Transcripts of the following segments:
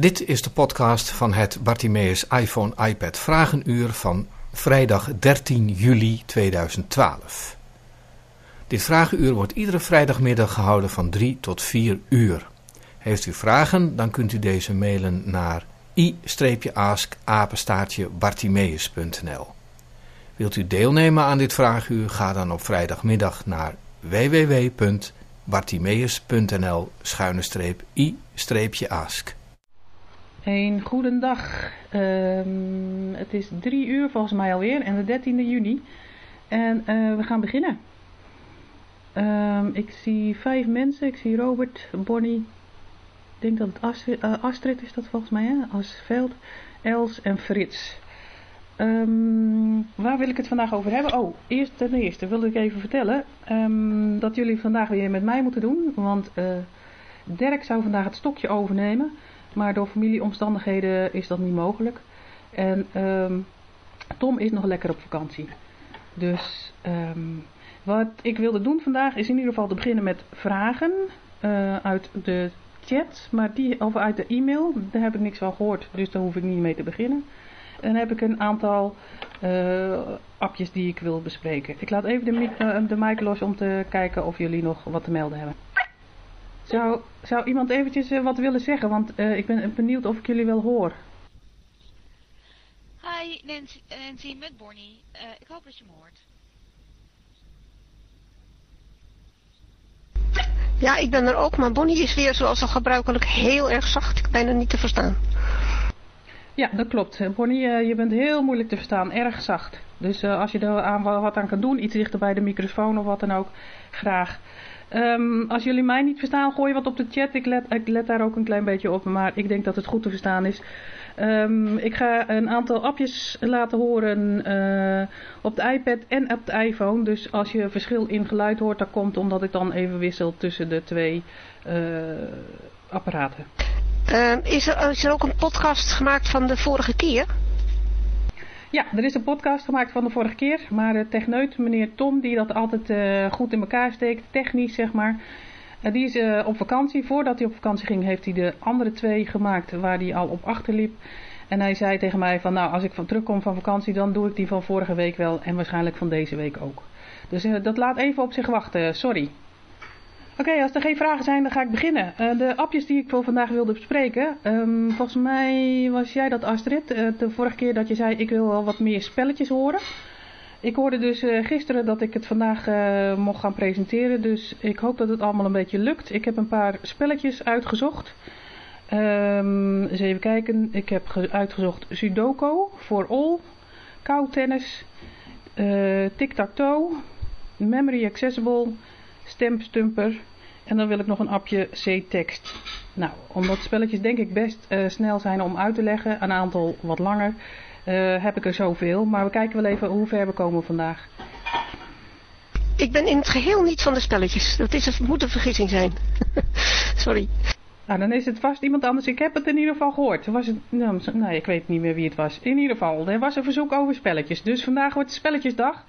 Dit is de podcast van het Bartimeus iPhone iPad Vragenuur van vrijdag 13 juli 2012. Dit vragenuur wordt iedere vrijdagmiddag gehouden van 3 tot 4 uur. Heeft u vragen, dan kunt u deze mailen naar i-ask-bartimeus.nl Wilt u deelnemen aan dit vragenuur, ga dan op vrijdagmiddag naar www.bartimeus.nl-i-ask. Een goedendag. Um, het is drie uur volgens mij alweer en de 13e juni. En uh, we gaan beginnen. Um, ik zie vijf mensen. Ik zie Robert, Bonnie. Ik denk dat het Astrid, uh, Astrid is dat volgens mij, hè? Asveld, Els en Frits. Um, waar wil ik het vandaag over hebben? Oh, eerst ten eerste wil ik even vertellen dat jullie vandaag weer met mij moeten doen. Want uh, Dirk zou vandaag het stokje overnemen. Maar door familieomstandigheden is dat niet mogelijk. En um, Tom is nog lekker op vakantie. Dus um, wat ik wilde doen vandaag is in ieder geval te beginnen met vragen uh, uit de chat. Maar die, of uit de e-mail, daar heb ik niks van gehoord. Dus daar hoef ik niet mee te beginnen. En heb ik een aantal uh, appjes die ik wil bespreken. Ik laat even de, uh, de mic los om te kijken of jullie nog wat te melden hebben. Zou, zou iemand eventjes uh, wat willen zeggen? Want uh, ik ben benieuwd of ik jullie wel hoor. Hi, Nancy, Nancy met Bonnie. Uh, ik hoop dat je me hoort. Ja, ik ben er ook, maar Bonnie is weer zoals al gebruikelijk heel erg zacht. Bijna niet te verstaan. Ja, dat klopt. Bonnie, je bent heel moeilijk te verstaan. Erg zacht. Dus als je er aan, wat aan kan doen, iets dichter bij de microfoon of wat dan ook, graag. Um, als jullie mij niet verstaan, gooi wat op de chat. Ik let, ik let daar ook een klein beetje op, maar ik denk dat het goed te verstaan is. Um, ik ga een aantal appjes laten horen uh, op de iPad en op de iPhone. Dus als je verschil in geluid hoort, dat komt omdat ik dan even wissel tussen de twee uh, apparaten. Uh, is, er, is er ook een podcast gemaakt van de vorige keer? Ja, er is een podcast gemaakt van de vorige keer, maar de techneut, meneer Tom, die dat altijd uh, goed in elkaar steekt, technisch zeg maar, uh, die is op vakantie. Voordat hij op vakantie ging, heeft hij de andere twee gemaakt waar hij al op achterliep. En hij zei tegen mij van, nou, als ik van terugkom van vakantie, dan doe ik die van vorige week wel en waarschijnlijk van deze week ook. Dus dat laat even op zich wachten, sorry. Oké, als er geen vragen zijn, dan ga ik beginnen. Uh, de appjes die ik voor vandaag wilde bespreken. Um, volgens mij was jij dat, Astrid. Uh, de vorige keer dat je zei, ik wil wel wat meer spelletjes horen. Ik hoorde dus uh, gisteren dat ik het vandaag mocht gaan presenteren. Dus ik hoop dat het allemaal een beetje lukt. Ik heb een paar spelletjes uitgezocht. Um, eens even kijken. Ik heb uitgezocht Sudoku voor All. Koudtennis. Tic-tac-toe. Memory Accessible. Stemstumper. En dan wil ik nog een appje C-tekst. Nou, omdat spelletjes denk ik best uh, snel zijn om uit te leggen, een aantal wat langer, uh, heb ik er zoveel. Maar we kijken wel even hoe ver we komen vandaag. Ik ben in het geheel niet van de spelletjes. Dat is een, moet een vergissing zijn. Sorry. Nou, dan is het vast iemand anders. Ik heb het in ieder geval gehoord. Was het, nou, nou, ik weet niet meer wie het was. In ieder geval, er was een verzoek over spelletjes. Dus vandaag wordt spelletjesdag.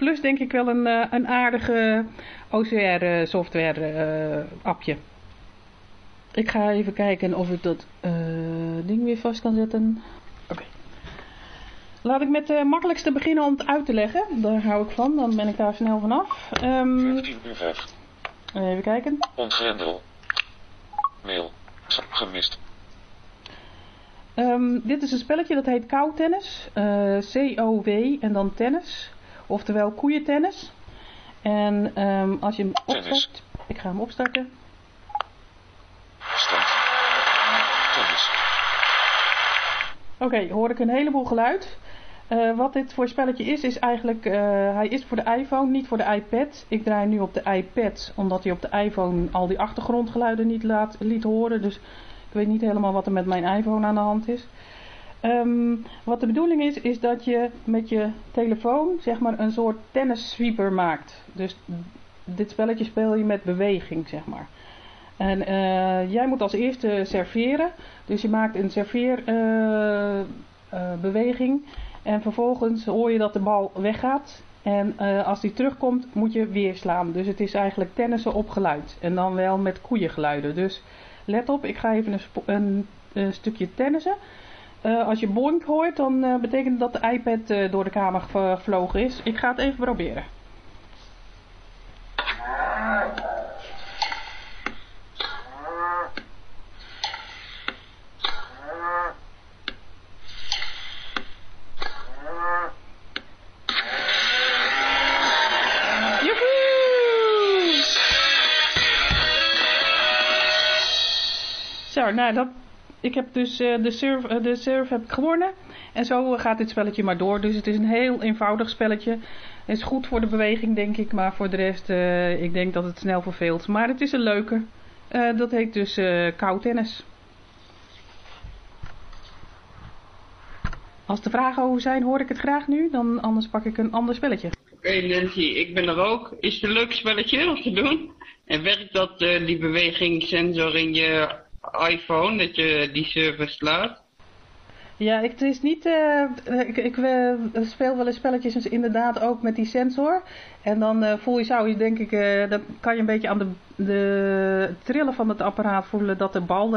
Plus denk ik wel een, uh, een aardige OCR uh, software uh, appje. Ik ga even kijken of ik dat ding weer vast kan zetten. Oké. Okay. Laat ik met de makkelijkste beginnen om het uit te leggen. Daar hou ik van, dan ben ik daar snel vanaf. Um, even kijken. Ontgrendel. Mail. Gemist. Um, dit is een spelletje dat heet Koudtennis. C-O-W en dan tennis. Oftewel koeientennis. En um, als je hem opstart... Ik ga hem opstarten. Start. Tennis. Oké, okay, hoor ik een heleboel geluid. Uh, wat dit voor spelletje is, is eigenlijk... Uh, hij is voor de iPhone, niet voor de iPad. Ik draai nu op de iPad, omdat hij op de iPhone al die achtergrondgeluiden niet laat, liet horen. Dus ik weet niet helemaal wat er met mijn iPhone aan de hand is. Um, wat de bedoeling is, is dat je met je telefoon zeg maar een soort tennissweeper maakt. Dus dit spelletje speel je met beweging, zeg maar. En uh, jij moet als eerste serveren. Dus je maakt een serveerbeweging. Uh, uh, en vervolgens hoor je dat de bal weggaat. En als die terugkomt, moet je weer slaan. Dus het is eigenlijk tennissen op geluid. En dan wel met koeiengeluiden. Dus let op, ik ga even een, een eh, stukje tennissen. Eh, als je boink hoort, dan eh, betekent dat de iPad eh, door de kamer ge- gevlogen is. Ik ga het even proberen. Zo, nou, dat, ik heb dus eh, de, serve, eh, de serve heb ik gewonnen. En zo gaat dit spelletje maar door. Dus het is een heel eenvoudig spelletje. Het is goed voor de beweging, denk ik. Maar voor de rest, eh, ik denk dat het snel verveelt. Maar het is een leuke. Eh, dat heet dus eh koudtennis. Als er vragen over zijn, hoor ik het graag nu. Dan anders pak ik een ander spelletje. Oké Nancy, ik ben er ook. Is het een leuk spelletje om te doen? En werkt dat, eh, die bewegingssensor in je iPhone, dat je die service laat? Ja, het is niet. eh, eh, ik ik eh, speel wel eens spelletjes, dus inderdaad ook met die sensor. En dan voel je, zou je denk ik, dan kan je een beetje aan de, de trillen van het apparaat voelen dat, de bal,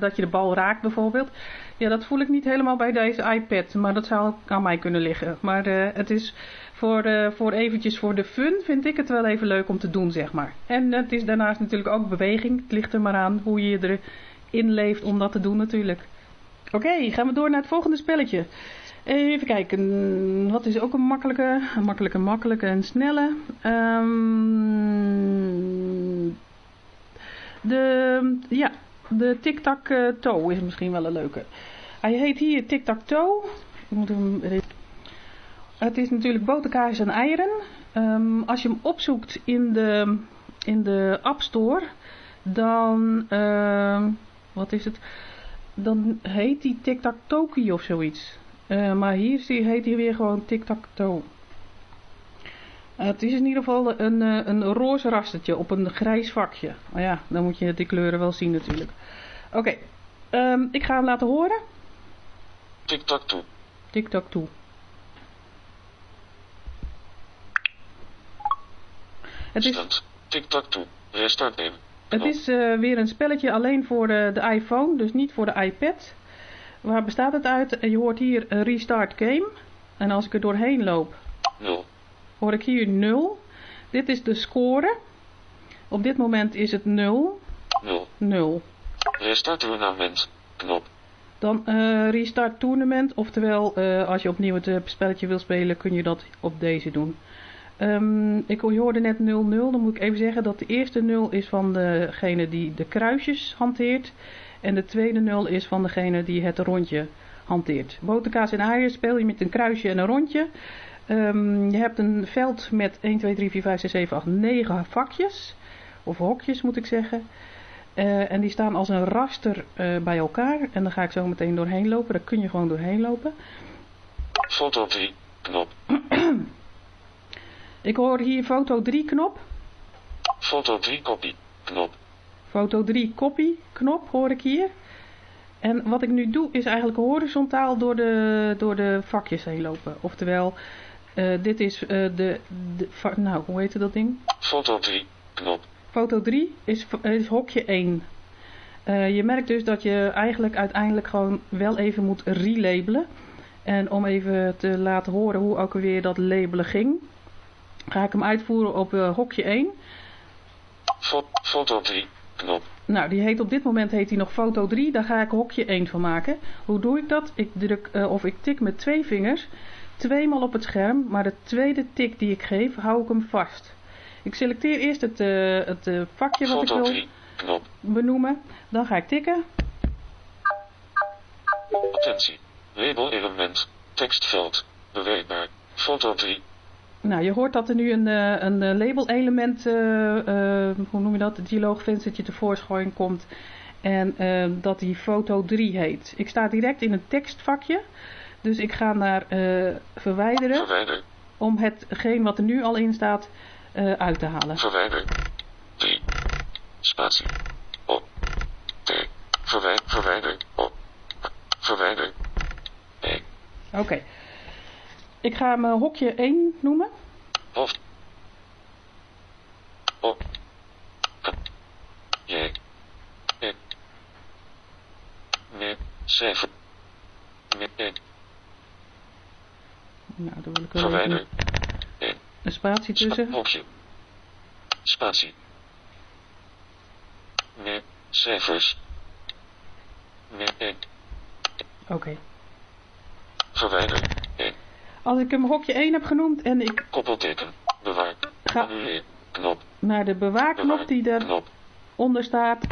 dat je de bal raakt bijvoorbeeld. Ja, dat voel ik niet helemaal bij deze iPad, maar dat zou aan mij kunnen liggen. Maar het is voor, eh, voor eventjes voor de fun vind ik het wel even leuk om te doen, zeg maar. En het is daarnaast natuurlijk ook beweging. Het ligt er maar aan hoe je je erin leeft om dat te doen natuurlijk. Oké, gaan we door naar het volgende spelletje. Even kijken, wat is ook een makkelijke, een makkelijke, makkelijke en snelle. Ehm, de, ja, de tic-tac-toe is misschien wel een leuke. Hij heet hier tic-tac-toe. Ik moet hem Het is natuurlijk boterkaas en eieren. Ehm, als je hem opzoekt in de, in de App Store, dan, ehm, wat is het? Dan heet die tic-tac-toki of zoiets. Eh, maar hier zie- heet hij weer gewoon tic-tac-toe. Eh, het is in ieder geval een, eh, een roze rastertje op een grijs vakje. Maar ja, dan moet je die kleuren wel zien natuurlijk. Oké, ehm, ik ga hem laten horen. Tic-tac-toe. Tic-tac-toe. Het is, Stand. Tic-tac-toe. Restart nemen. het is eh, weer een spelletje alleen voor de, de iPhone, dus niet voor de iPad. Waar bestaat het uit? Je hoort hier een restart game. En als ik er doorheen loop, 0. hoor ik hier 0. Dit is de score. Op dit moment is het 0, 0. 0. Restart tournament. Knop. Dan eh, restart tournament, oftewel eh, als je opnieuw het eh, spelletje wil spelen kun je dat op deze doen. Ehm, ik hoorde net 0-0, dan moet ik even zeggen dat de eerste 0 is van degene die de kruisjes hanteert. En de tweede 0 is van degene die het rondje hanteert. Boterkaas en eieren speel je met een kruisje en een rondje. Ehm, je hebt een veld met 1, 2, 3, 4, 5, 6, 7, 8, 9 vakjes. Of hokjes moet ik zeggen. Eh, en die staan als een raster eh, bij elkaar. En daar ga ik zo meteen doorheen lopen. Daar kun je gewoon doorheen lopen. Foto 3. Knop. Ik hoor hier foto 3 knop. Foto 3 kopie. Knop. Foto 3 copy knop hoor ik hier. En wat ik nu doe is eigenlijk horizontaal door de, door de vakjes heen lopen. Oftewel, eh, dit is eh, de, nou hoe heet dat ding? Foto 3. Knop. Foto 3 is, is hokje 1. Eh, je merkt dus dat je eigenlijk uiteindelijk gewoon wel even moet relabelen. En om even te laten horen hoe ook alweer dat labelen ging, ga ik hem uitvoeren op eh, hokje 1. Fo foto 3. Knop. Nou, die heet op dit moment heet hij nog foto 3. Daar ga ik hokje 1 van maken. Hoe doe ik dat? Ik druk eh, of ik tik met twee vingers tweemaal op het scherm, maar de tweede tik die ik geef, hou ik hem vast. Ik selecteer eerst het, eh, het vakje wat ik wil 3. Knop. benoemen. Dan ga ik tikken. Attentie. Label element. Tekstveld. Bewerkbaar. Foto 3. Nou, je hoort dat er nu een, eh, een eh, label element, eh, hoe noem je dat, het dialoogvenstertje tevoorschijn komt. En dat die foto 3 heet. Ik sta direct in een tekstvakje. Dus ik ga naar verwijderen Verwijder. om hetgeen wat er nu al in staat uit te halen. Verwijder. 3. Spatie. Op. T. Verwij verwijder. Op. Verwijder. E. Oké. Ik ga hem eh, hokje 1 noemen. Hoofd. Op. K. J. E. Nee. cijfer. Nee, Nou, daar wil ik wel verwijder. een, een spatie tussen. Hokje. Spatie. Nee, cijfers. Nee, Oké. verwijder. Als ik hem hokje 1 heb genoemd en ik koppelteken. Bewaar. ga. Knop. naar de bewaarknop die daaronder staat.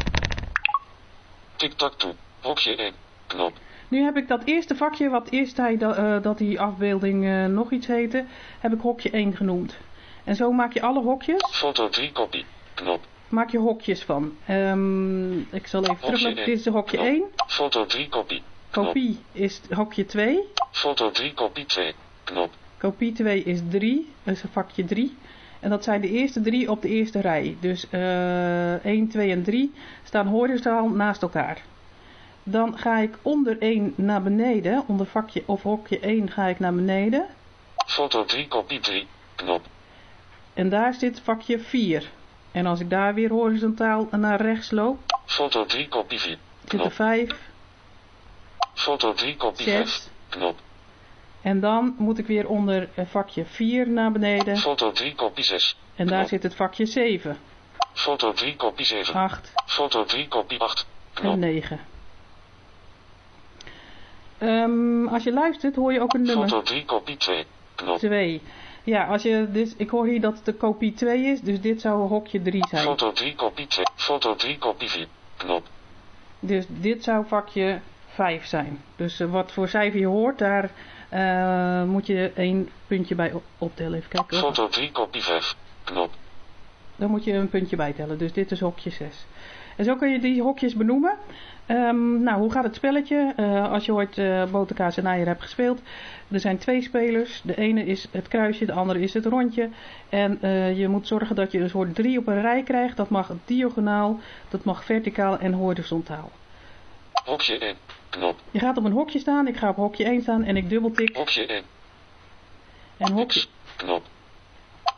Tik-tak toe. Hokje 1. Knop. Nu heb ik dat eerste vakje, wat eerst hij da- eh, dat die afbeelding eh, nog iets heette, heb ik hokje 1 genoemd. En zo maak je alle hokjes, Foto 3 kopie. Knop. maak je hokjes van. Ehm, ik zal even één. Dit is de hokje Knop. 1. Foto 3 kopie. Knop. Kopie is hokje 2. Foto 3 kopie 2. Knop. Kopie 2 is 3, dus een vakje 3. En dat zijn de eerste drie op de eerste rij. Dus eh 1, 2 en 3 staan horizontaal naast elkaar. Dan ga ik onder 1 naar beneden, onder vakje of hokje 1 ga ik naar beneden. Foto 3 kopie 3. Knop. En daar zit vakje 4. En als ik daar weer horizontaal naar rechts loop, Foto 3 kopie 4. zit er Knop. 5, Foto 3 kopie 5. 6. Knop. En dan moet ik weer onder eh, vakje 4 naar beneden. Foto 3 kopie 6. En daar zit het vakje 7, Foto 3 kopie 7. 8 Foto 3 kopie 8. en Knop. 9. Ehm, als je luistert hoor je ook een nummer Foto 3 kopie 2. Knop. 2. Ja, als je, dus, ik hoor hier dat het de kopie 2 is, dus dit zou hokje 3 zijn. Foto 3 kopie 2. Foto 3 kopie 4. Knop. Dus dit zou vakje 5 zijn. Dus eh, wat voor cijfer je hoort, daar eh, moet je één puntje bij op- optellen. Even kijken. hoor. Foto 3 kopie 5. Knop. Dan moet je een puntje bijtellen. Dus dit is hokje 6. En zo kun je die hokjes benoemen. Ehm, nou, hoe gaat het spelletje? Eh, als je ooit eh boterkaas en eieren hebt gespeeld. Er zijn twee spelers. De ene is het kruisje, de andere is het rondje. En je moet zorgen dat je een soort drie op een rij krijgt. Dat mag diagonaal, dat mag verticaal en horizontaal. Hokje 1. Knop. Je gaat op een hokje staan. Ik ga op hokje 1 staan en ik dubbeltik. Hokje 1. En hokje, X. Knop.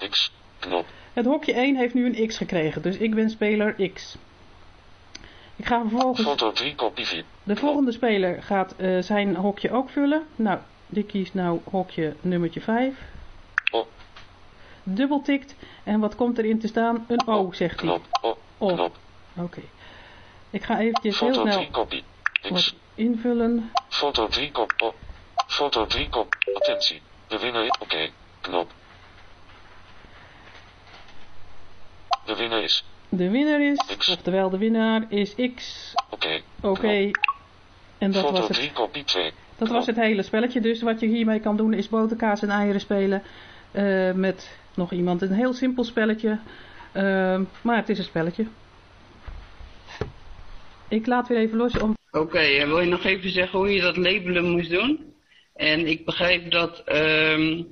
X. Knop. het hokje 1 heeft nu een X gekregen. Dus ik ben speler X. Ik ga vervolgens... Foto 3 kopie 4. De volgende speler gaat eh, zijn hokje ook vullen. Nou, die kiest nou hokje nummertje 5. O. Dubbeltikt. En wat komt erin te staan? Een O, zegt hij. Knop. O. O. Knop. Oké. Ik ga eventjes heel Foto snel 3 kopie. X. wat invullen. Foto 3 kop. Foto 3 kop. Attentie. De winnaar is. Oké. Knop. De winnaar is. De winnaar is, X. oftewel de winnaar is X. Oké. Oké. En dat Foto was, het, 3 kopie 2. dat was het hele spelletje. Dus wat je hiermee kan doen is boterkaas en eieren spelen. eh, met nog iemand. Een heel simpel spelletje. Ehm, maar het is een spelletje. Ik laat weer even los om Oké, en wil je nog even zeggen hoe je dat labelen moest doen? En ik begrijp dat, ehm,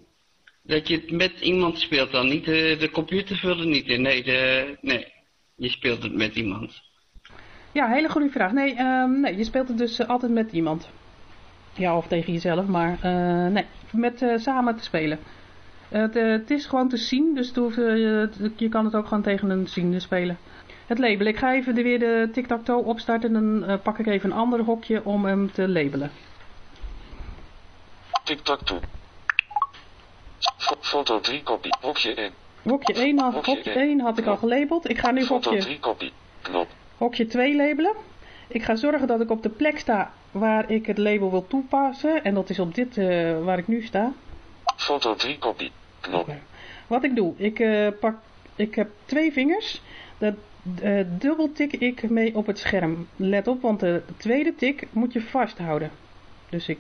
dat je het met iemand speelt dan, niet de, de computer vult het niet in. Nee, de, nee, je speelt het met iemand. Ja, hele goede vraag. Nee, ehm, nee je speelt het dus eh, altijd met iemand. Ja, of tegen jezelf, maar eh, nee, met eh, samen te spelen. Het, eh, het is gewoon te zien, dus het hoeft, eh, je- je kan het ook gewoon tegen een ziende spelen. Het labelen. Ik ga even de, weer de tic-tac-toe opstarten en dan eh, pak ik even een ander hokje om hem te labelen. Tik-tak toe. Fo- Foto 3 kopie. Hokje 1. Hokje 1, had, Hokje hokje één. 1 had ik al gelabeld. Ik ga nu Foto hokje 3 kopie. Knop. hokje 2 labelen. Ik ga zorgen dat ik op de plek sta waar ik het label wil toepassen. En dat is op dit eh, waar ik nu sta. Foto 3 kopie. Knop. Wat ik doe, ik eh, pak, ik heb twee vingers. Dat eh, dubbel tik ik mee op het scherm. Let op, want de tweede tik moet je vasthouden. Dus ik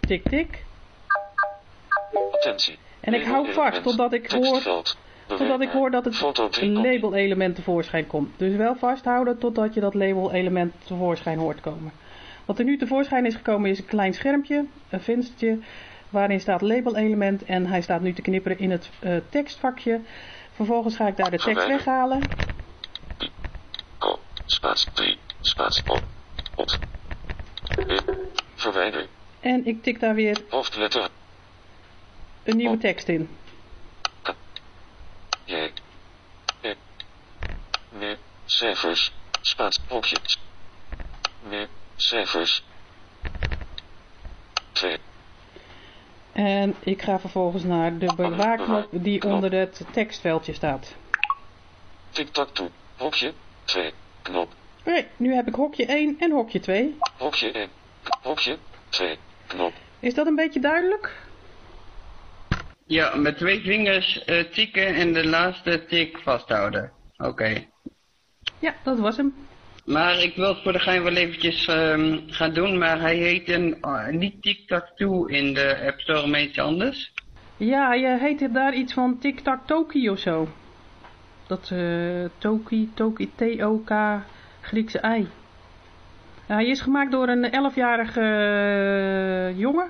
tik tik. Attentie. En ik hou vast totdat ik hoor, totdat ik hoor dat het Foto 3 kopie. label element tevoorschijn komt. Dus wel vasthouden totdat je dat label element tevoorschijn hoort komen. Wat er nu tevoorschijn is gekomen is een klein schermpje, een venstertje, waarin staat label element en hij staat nu te knipperen in het eh, tekstvakje. Vervolgens ga ik daar de tekst weghalen. Spatie 3. Spatie op. Op. Verwijder. En ik tik daar weer Hoofdletter. een nieuwe tekst in. Jij. Eh. Nee. Cijfers. Spaats. Hokje. Nee. Cijfers. 2. En ik ga vervolgens naar de bewaarknop die onder het tekstveldje staat. Tic-tac-toe. Hokje 2. Knop. Oké, nu heb ik hokje 1 en hokje 2. Hokje 1. Hokje 2. Knop. Is dat een beetje duidelijk? Ja, met twee vingers eh, tikken en de laatste tik vasthouden. Oké. Ja, dat was hem. Maar ik wil het voor de gein wel eventjes ehm, gaan doen, maar hij heet een, eh, niet Tic-Tac-Toe in de App Store, maar iets anders. Ja, je heette daar iets van Tic Tac Toki of zo. Dat eh Toki, Toki, T-O-K, Griekse ei. Hij is gemaakt door een 11-jarige eh, jongen.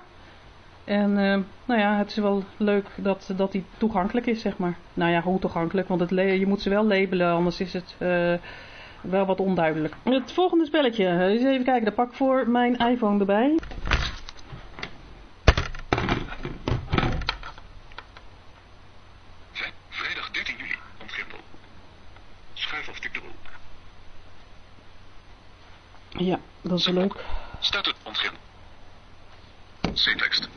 En eh, nou ja, het is wel leuk dat, dat hij toegankelijk is, zeg maar. Nou ja, hoe toegankelijk, want het je moet ze wel labelen, anders is het wel wat onduidelijk. Het volgende spelletje, eens even kijken, daar pak ik voor mijn iPhone erbij. Vrijdag 13 juli, ontgrendel. Schuif of tik de boel. Ja, dat is leuk. Staat het ontgrendel. C-tekst.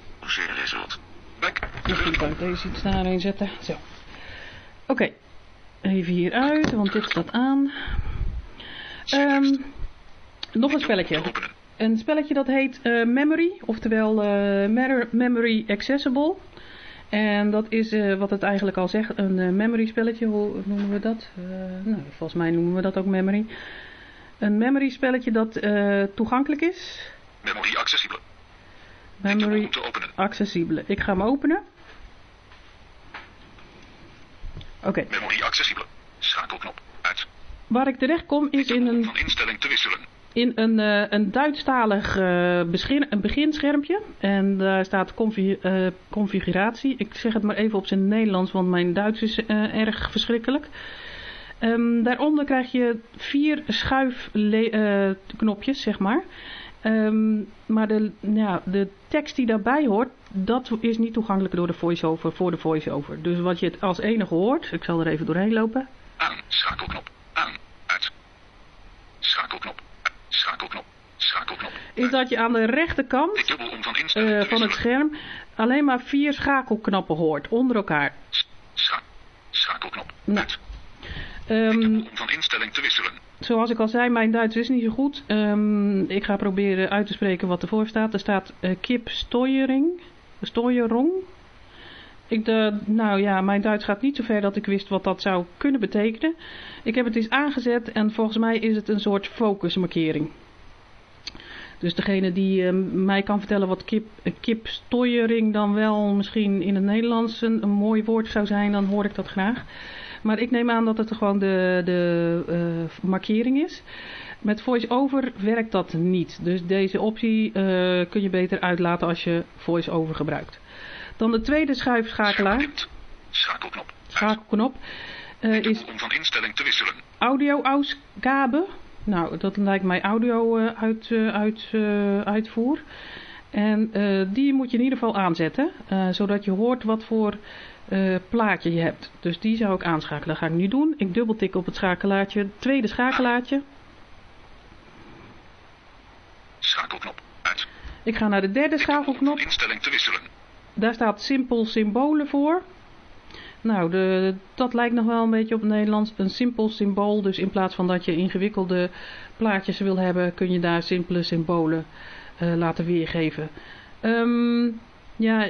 Resort. Back. Misschien kan ik deze iets daarin zetten. Zo. Oké. Even hieruit, want dit staat aan. Ehm, nog een spelletje. Een spelletje dat heet eh, Memory, oftewel Mer- Memory Accessible. En dat is eh, wat het eigenlijk al zegt, een memory spelletje. Hoe noemen we dat? Nou, volgens mij noemen we dat ook memory. Een memory spelletje dat eh, toegankelijk is. Memory accessibele. Boel Memory accessibele. Ik ga hem openen. Oké, Memory accessibele. Schakelknop. Uit. waar ik terecht kom is in een Van instelling te wisselen. in een, eh, een Duitsstalig beschin- een beginschermpje. En daar staat confi- eh, configuratie. Ik zeg het maar even op zijn Nederlands, want mijn Duits is erg verschrikkelijk. Ehm, daaronder krijg je vier schuifknopjes, zeg maar. Ehm, maar de, ja, de tekst die daarbij hoort, dat is niet toegankelijk door de voice-over, voor de voice-over. Dus wat je het als enige hoort, ik zal er even doorheen lopen. Aan. Schakelknop. Aan. Uit. Schakelknop. Schakelknop. Schakelknop. Is dat je aan de rechterkant van instelling eh, van het scherm alleen maar vier schakelknappen hoort onder elkaar. Scha schakelknop. Nou. Uit. Om van instelling te wisselen. zoals ik al zei, mijn Duits is niet zo goed. Ehm, ik ga proberen uit te spreken wat ervoor staat. Er staat eh, kip. Ik de, nou ja, mijn Duits gaat niet zo ver dat ik wist wat dat zou kunnen betekenen. Ik heb het eens aangezet en volgens mij is het een soort focusmarkering. Dus degene die eh, mij kan vertellen wat kip, eh, dan wel misschien in het Nederlands een, een mooi woord zou zijn, dan hoor ik dat graag. Maar ik neem aan dat het gewoon de, de eh, markering is. Met voice-over werkt dat niet. Dus deze optie eh, kun je beter uitlaten als je voice-over gebruikt. Dan de tweede schuifschakelaar, Schakelknop. Schakelknop. Eh, is om van instelling te wisselen. audio-ausgabe. Nou, dat lijkt mij audio uit, uit, uitvoer. En die moet je in ieder geval aanzetten, zodat je hoort wat voor eh, plaatje je hebt. Dus die zou ik aanschakelen. Dat ga ik nu doen. Ik dubbeltik op het schakelaartje. Tweede schakelaartje. Schakelknop. Uit. Ik ga naar de derde schakelknop. instelling te wisselen. Daar staat simpel symbolen voor. Nou, de, dat lijkt nog wel een beetje op het Nederlands. Een simpel symbool. Dus in plaats van dat je ingewikkelde plaatjes wil hebben, kun je daar simpele symbolen eh, laten weergeven. Ehm, ja,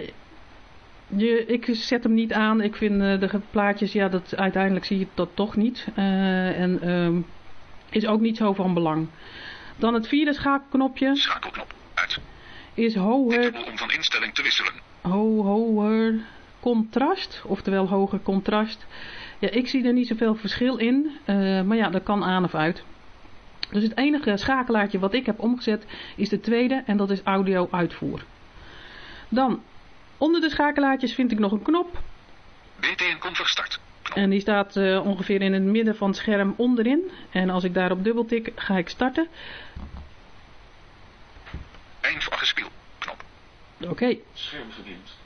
je, ik zet hem niet aan. Ik vind eh, de plaatjes, ja, dat, uiteindelijk zie je dat toch niet. Eh, en ehm, is ook niet zo van belang. Dan het vierde schakelknopje Schakelknop. Uit. is hoger om van instelling te wisselen. ho hoger contrast, oftewel hoger contrast. Ja, ik zie er niet zoveel verschil in, eh, maar ja, dat kan aan of uit. Dus het enige schakelaartje wat ik heb omgezet is de tweede en dat is audio uitvoer. Dan, onder de schakelaartjes vind ik nog een knop BTN Conver start. Knop. en die staat eh, ongeveer in het midden van het scherm onderin. En als ik daarop dubbeltik, ga ik starten. Eind afgespeeld. Knop. Oké, Schermgediend.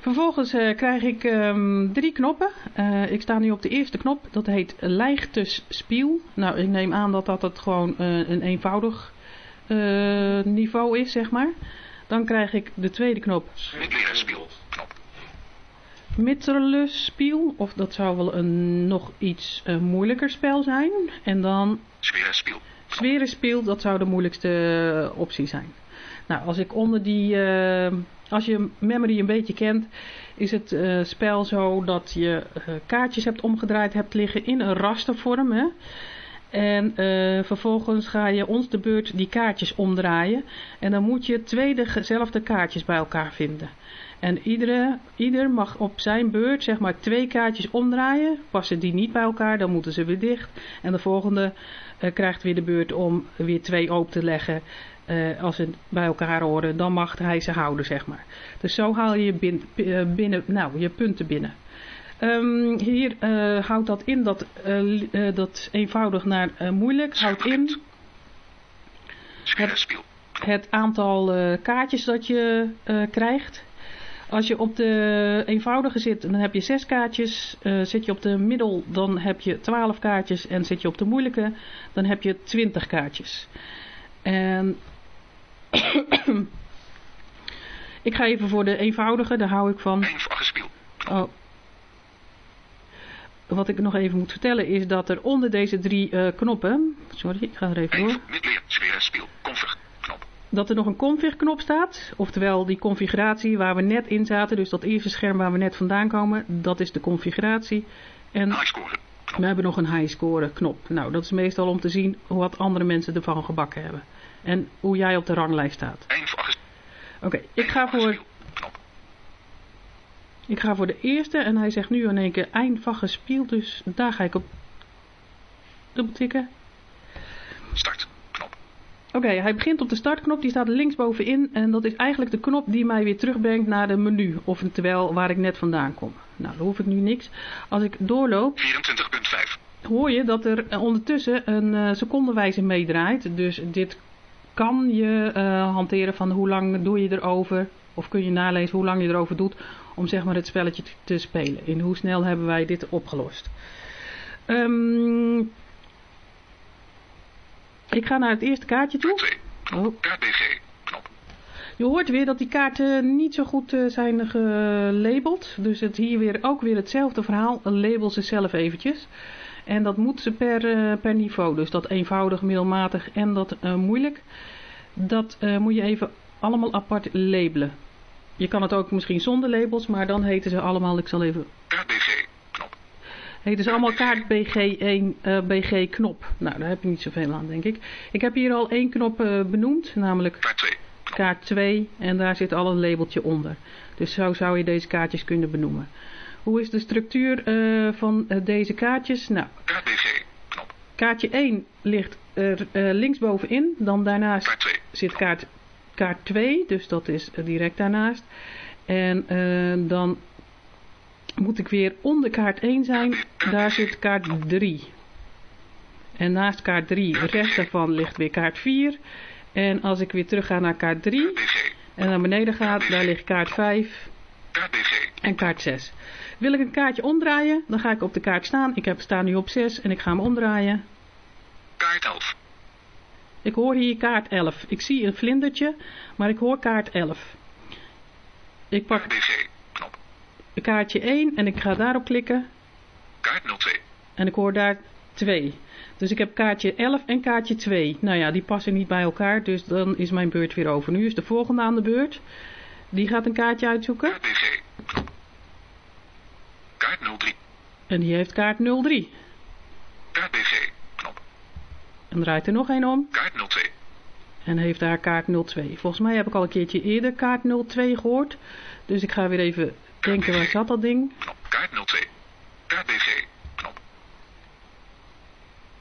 Vervolgens eh, krijg ik ehm, drie knoppen. Eh, ik sta nu op de eerste knop. Dat heet Leichtes Spiel. Nou, ik neem aan dat dat het gewoon eh, een eenvoudig eh, niveau is, zeg maar. Dan krijg ik de tweede knop Mitleren speel. Knop. Of dat zou wel een nog iets eh, moeilijker spel zijn. En dan Sferen speel. Zweren Spiel, dat zou de moeilijkste eh, optie zijn. Nou, als ik onder die... eh, als je Memory een beetje kent, is het eh, spel zo dat je kaartjes hebt omgedraaid hebt liggen in een rastervorm. Hè? En eh, vervolgens ga je ons de beurt die kaartjes omdraaien. En dan moet je twee dezelfde kaartjes bij elkaar vinden. En iedere, ieder mag op zijn beurt zeg maar twee kaartjes omdraaien. Passen die niet bij elkaar, dan moeten ze weer dicht. En de volgende eh, krijgt weer de beurt om weer twee open te leggen. Eh, als ze bij elkaar horen, dan mag hij ze houden, zeg maar. Dus zo haal je bin- binnen, nou, je punten binnen. Ehm, hier eh, houdt dat in dat, eh, eh, dat eenvoudig naar moeilijk houdt in speel. het aantal kaartjes dat je krijgt. Als je op de eenvoudige zit, dan heb je zes kaartjes. Eh, zit je op de middel, dan heb je 12 kaartjes. En zit je op de moeilijke, dan heb je 20 kaartjes. En ik ga even voor de eenvoudige, daar hou ik van. Speel. Oh. Wat ik nog even moet vertellen is dat er onder deze drie eh, knoppen, sorry, ik ga er even door, speel. Config. Knop. dat er nog een config knop staat. Oftewel die configuratie waar we net in zaten, dus dat eerste scherm waar we net vandaan komen, dat is de configuratie. En High score. we hebben nog een high score knop. Nou, dat is meestal om te zien wat andere mensen ervan gebakken hebben. En hoe jij op de ranglijst staat. Oké, ik ga voor. Ik ga voor de eerste en hij zegt nu in één keer eindvag gespeeld, dus daar ga ik op dubbeltikken. Start. Knop. Oké, hij begint op de startknop, die staat linksbovenin en dat is eigenlijk de knop die mij weer terugbrengt naar de menu, oftewel waar ik net vandaan kom. Nou, dan hoef ik nu niks. Als ik doorloop, 24.5. hoor je dat er ondertussen een secondenwijze meedraait. Dus dit kan je eh, hanteren van hoe lang doe je erover. Of kun je nalezen hoe lang je erover doet om zeg maar het spelletje te- spelen. In hoe snel hebben wij dit opgelost. Ehm, ik ga naar het eerste kaartje toe. 2. Knop. Oh. Je hoort weer dat die kaarten niet zo goed eh, zijn gelabeld. Dus het hier weer ook weer hetzelfde verhaal. Label ze zelf eventjes. En dat moet ze per, eh, per niveau. Dus dat eenvoudig, middelmatig en dat eh, moeilijk. Dat moet je even allemaal apart labelen. Je kan het ook misschien zonder labels, maar dan heten ze allemaal, ik zal even Kaart BG. Knop. Heten ze allemaal kaart BG1, eh, BG knop. Nou, daar heb je niet zoveel aan, denk ik. Ik heb hier al één knop eh, benoemd, namelijk Kaart 2. kaart 2 en daar zit al een labeltje onder. Dus zo zou je deze kaartjes kunnen benoemen. Hoe is de structuur eh, van deze kaartjes? Nou, Kaart BG. Knop. kaartje 1 ligt er linksbovenin. Dan daarnaast Kaart 2. zit kaart, kaart 2, dus dat is eh, direct daarnaast. En eh, dan moet ik weer onder kaart 1 zijn. Daar zit kaart 3. En naast kaart 3, rechts daarvan ligt weer kaart 4. En als ik weer terug ga naar kaart 3 BG. en naar beneden gaat, daar ligt kaart 5 Kaart BG. en kaart 6. Wil ik een kaartje omdraaien, dan ga ik op de kaart staan. Ik heb staan nu op 6 en ik ga hem omdraaien. Kaart 11. Ik hoor hier kaart 11. Ik zie een vlindertje, maar ik hoor kaart 11. Ik pak. Knop. kaartje 1 en ik ga daarop klikken Kaart 02. en ik hoor daar 2. Dus ik heb kaartje 11 en kaartje 2. Nou ja, die passen niet bij elkaar, dus dan is mijn beurt weer over. Nu is de volgende aan de beurt. Die gaat een kaartje uitzoeken Kaart. Knop. Kaart 03. en die heeft kaart 03. Kaart BG. En draait er nog één om Kaart 02. en heeft daar kaart 02. Volgens mij heb ik al een keertje eerder kaart 02 gehoord. Dus ik ga weer even denken, waar zat dat ding? Knop. Kaart 02. Kaart BG. Knop.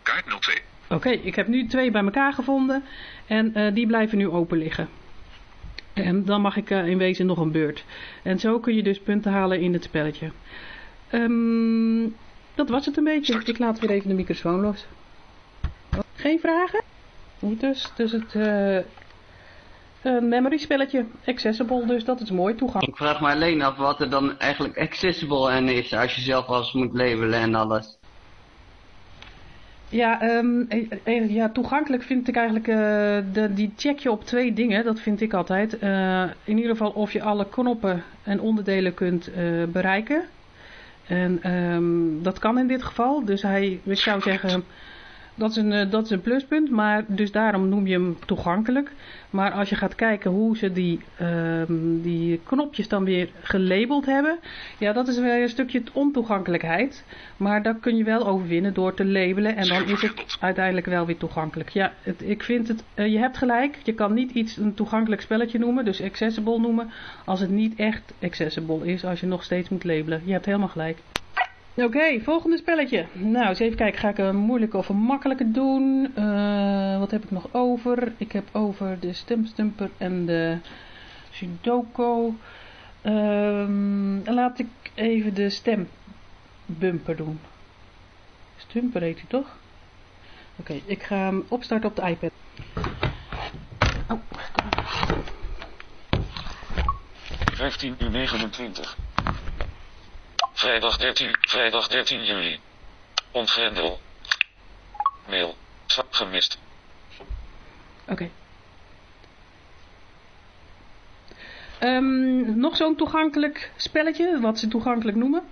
Kaart 02. Oké, ik heb nu twee bij elkaar gevonden en eh, die blijven nu open liggen. En dan mag ik eh, in wezen nog een beurt. En zo kun je dus punten halen in het spelletje. Ehm, dat was het een beetje. Ik laat weer even de microfoon los. Geen vragen? Niet dus. Dus het eh, een memory spelletje. Accessible, dus dat is mooi toegang. Ik vraag me alleen af wat er dan eigenlijk accessible aan is als je zelf alles moet labelen en alles. Ja, ehm, eh, ja, toegankelijk vind ik eigenlijk, de, die check je op twee dingen, dat vind ik altijd. In ieder geval of je alle knoppen en onderdelen kunt bereiken. En ehm, dat kan in dit geval, dus hij, ik zou zeggen, dat is, een, eh, dat is een pluspunt, maar dus daarom noem je hem toegankelijk. Maar als je gaat kijken hoe ze die, ehm, die knopjes dan weer gelabeld hebben, ja, dat is weer een stukje ontoegankelijkheid. Maar dat kun je wel overwinnen door te labelen en dan is het uiteindelijk wel weer toegankelijk. Ja, het, ik vind het, eh, je hebt gelijk, je kan niet iets een toegankelijk spelletje noemen, dus accessible noemen, als het niet echt accessible is, als je nog steeds moet labelen. Je hebt helemaal gelijk. Oké, volgende spelletje. Nou, eens even kijken. Ga ik een moeilijke of een makkelijke doen? Eh, wat heb ik nog over? Ik heb over de stemstumper en de sudoku. Ehm, laat ik even de stembumper doen. Stumper heet hij toch? Oké, ik ga hem opstarten op de iPad. Oh, 15 uur 29. Vrijdag 13, vrijdag 13 juli. Ontgrendel. Mail. Gemist. Oké. Ehm, nog zo'n toegankelijk spelletje, wat ze toegankelijk noemen.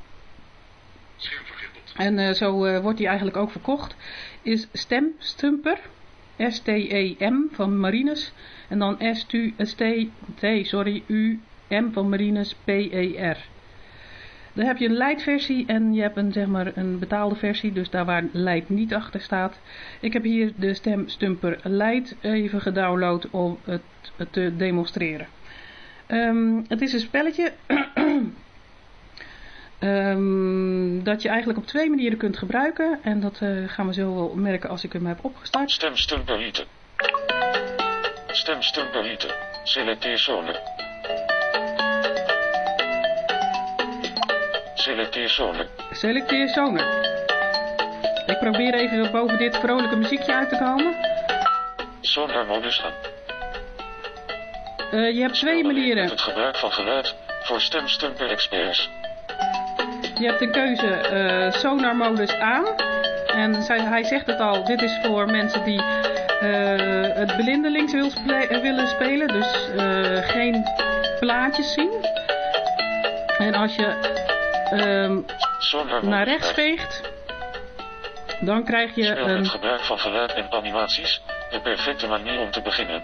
En eh, zo eh, wordt die eigenlijk ook verkocht. Is Stemstumper. S-T-E-M van Marines. En dan S-T, sorry, U-M van Marines, P-E-R. Dan heb je een light versie en je hebt een, zeg maar, een betaalde versie, dus daar waar light niet achter staat. Ik heb hier de Stemstumper Lite even gedownload om het, te demonstreren. Ehm, het is een spelletje ehm, dat je eigenlijk op twee manieren kunt gebruiken. En dat eh, gaan we zo wel merken als ik hem heb opgestart. Stemstumperlieten. Stemstumperlieten. Selecteer zone. Selecteer zone. Selecteer zone. Ik probeer even boven dit vrolijke muziekje uit te komen. Sonar modus aan. Je hebt twee Met manieren. het gebruik van geluid voor stemstumper experts. Je hebt een keuze eh, sonar modus aan. En zij, hij zegt het al, dit is voor mensen die eh, het blindelings wil willen spelen. Dus eh, geen plaatjes zien. En als je ehm, naar rechts veegt, dan krijg je Speel een, gebruik van geluid en animaties. De perfecte manier om te beginnen.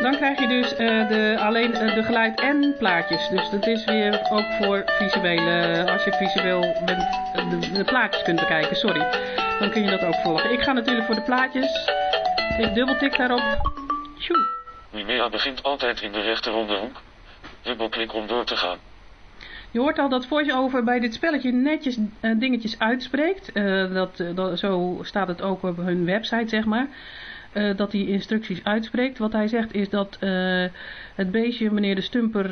dan krijg je dus eh, de, alleen eh, de geluid en plaatjes. Dus dat is weer ook voor visuele, als je visueel bent, de, de plaatjes kunt bekijken, sorry. Dan kun je dat ook volgen. Ik ga natuurlijk voor de plaatjes. Ik dubbeltik daarop. Tjoe. Mimea begint altijd in de rechteronderhoek. Dubbelklik om door te gaan. Je hoort al dat VoiceOver bij dit spelletje netjes eh, dingetjes uitspreekt. Eh, dat, eh, dat, zo staat het ook op hun website, zeg maar. Dat hij instructies uitspreekt. Wat hij zegt is dat het beestje, meneer de stumper,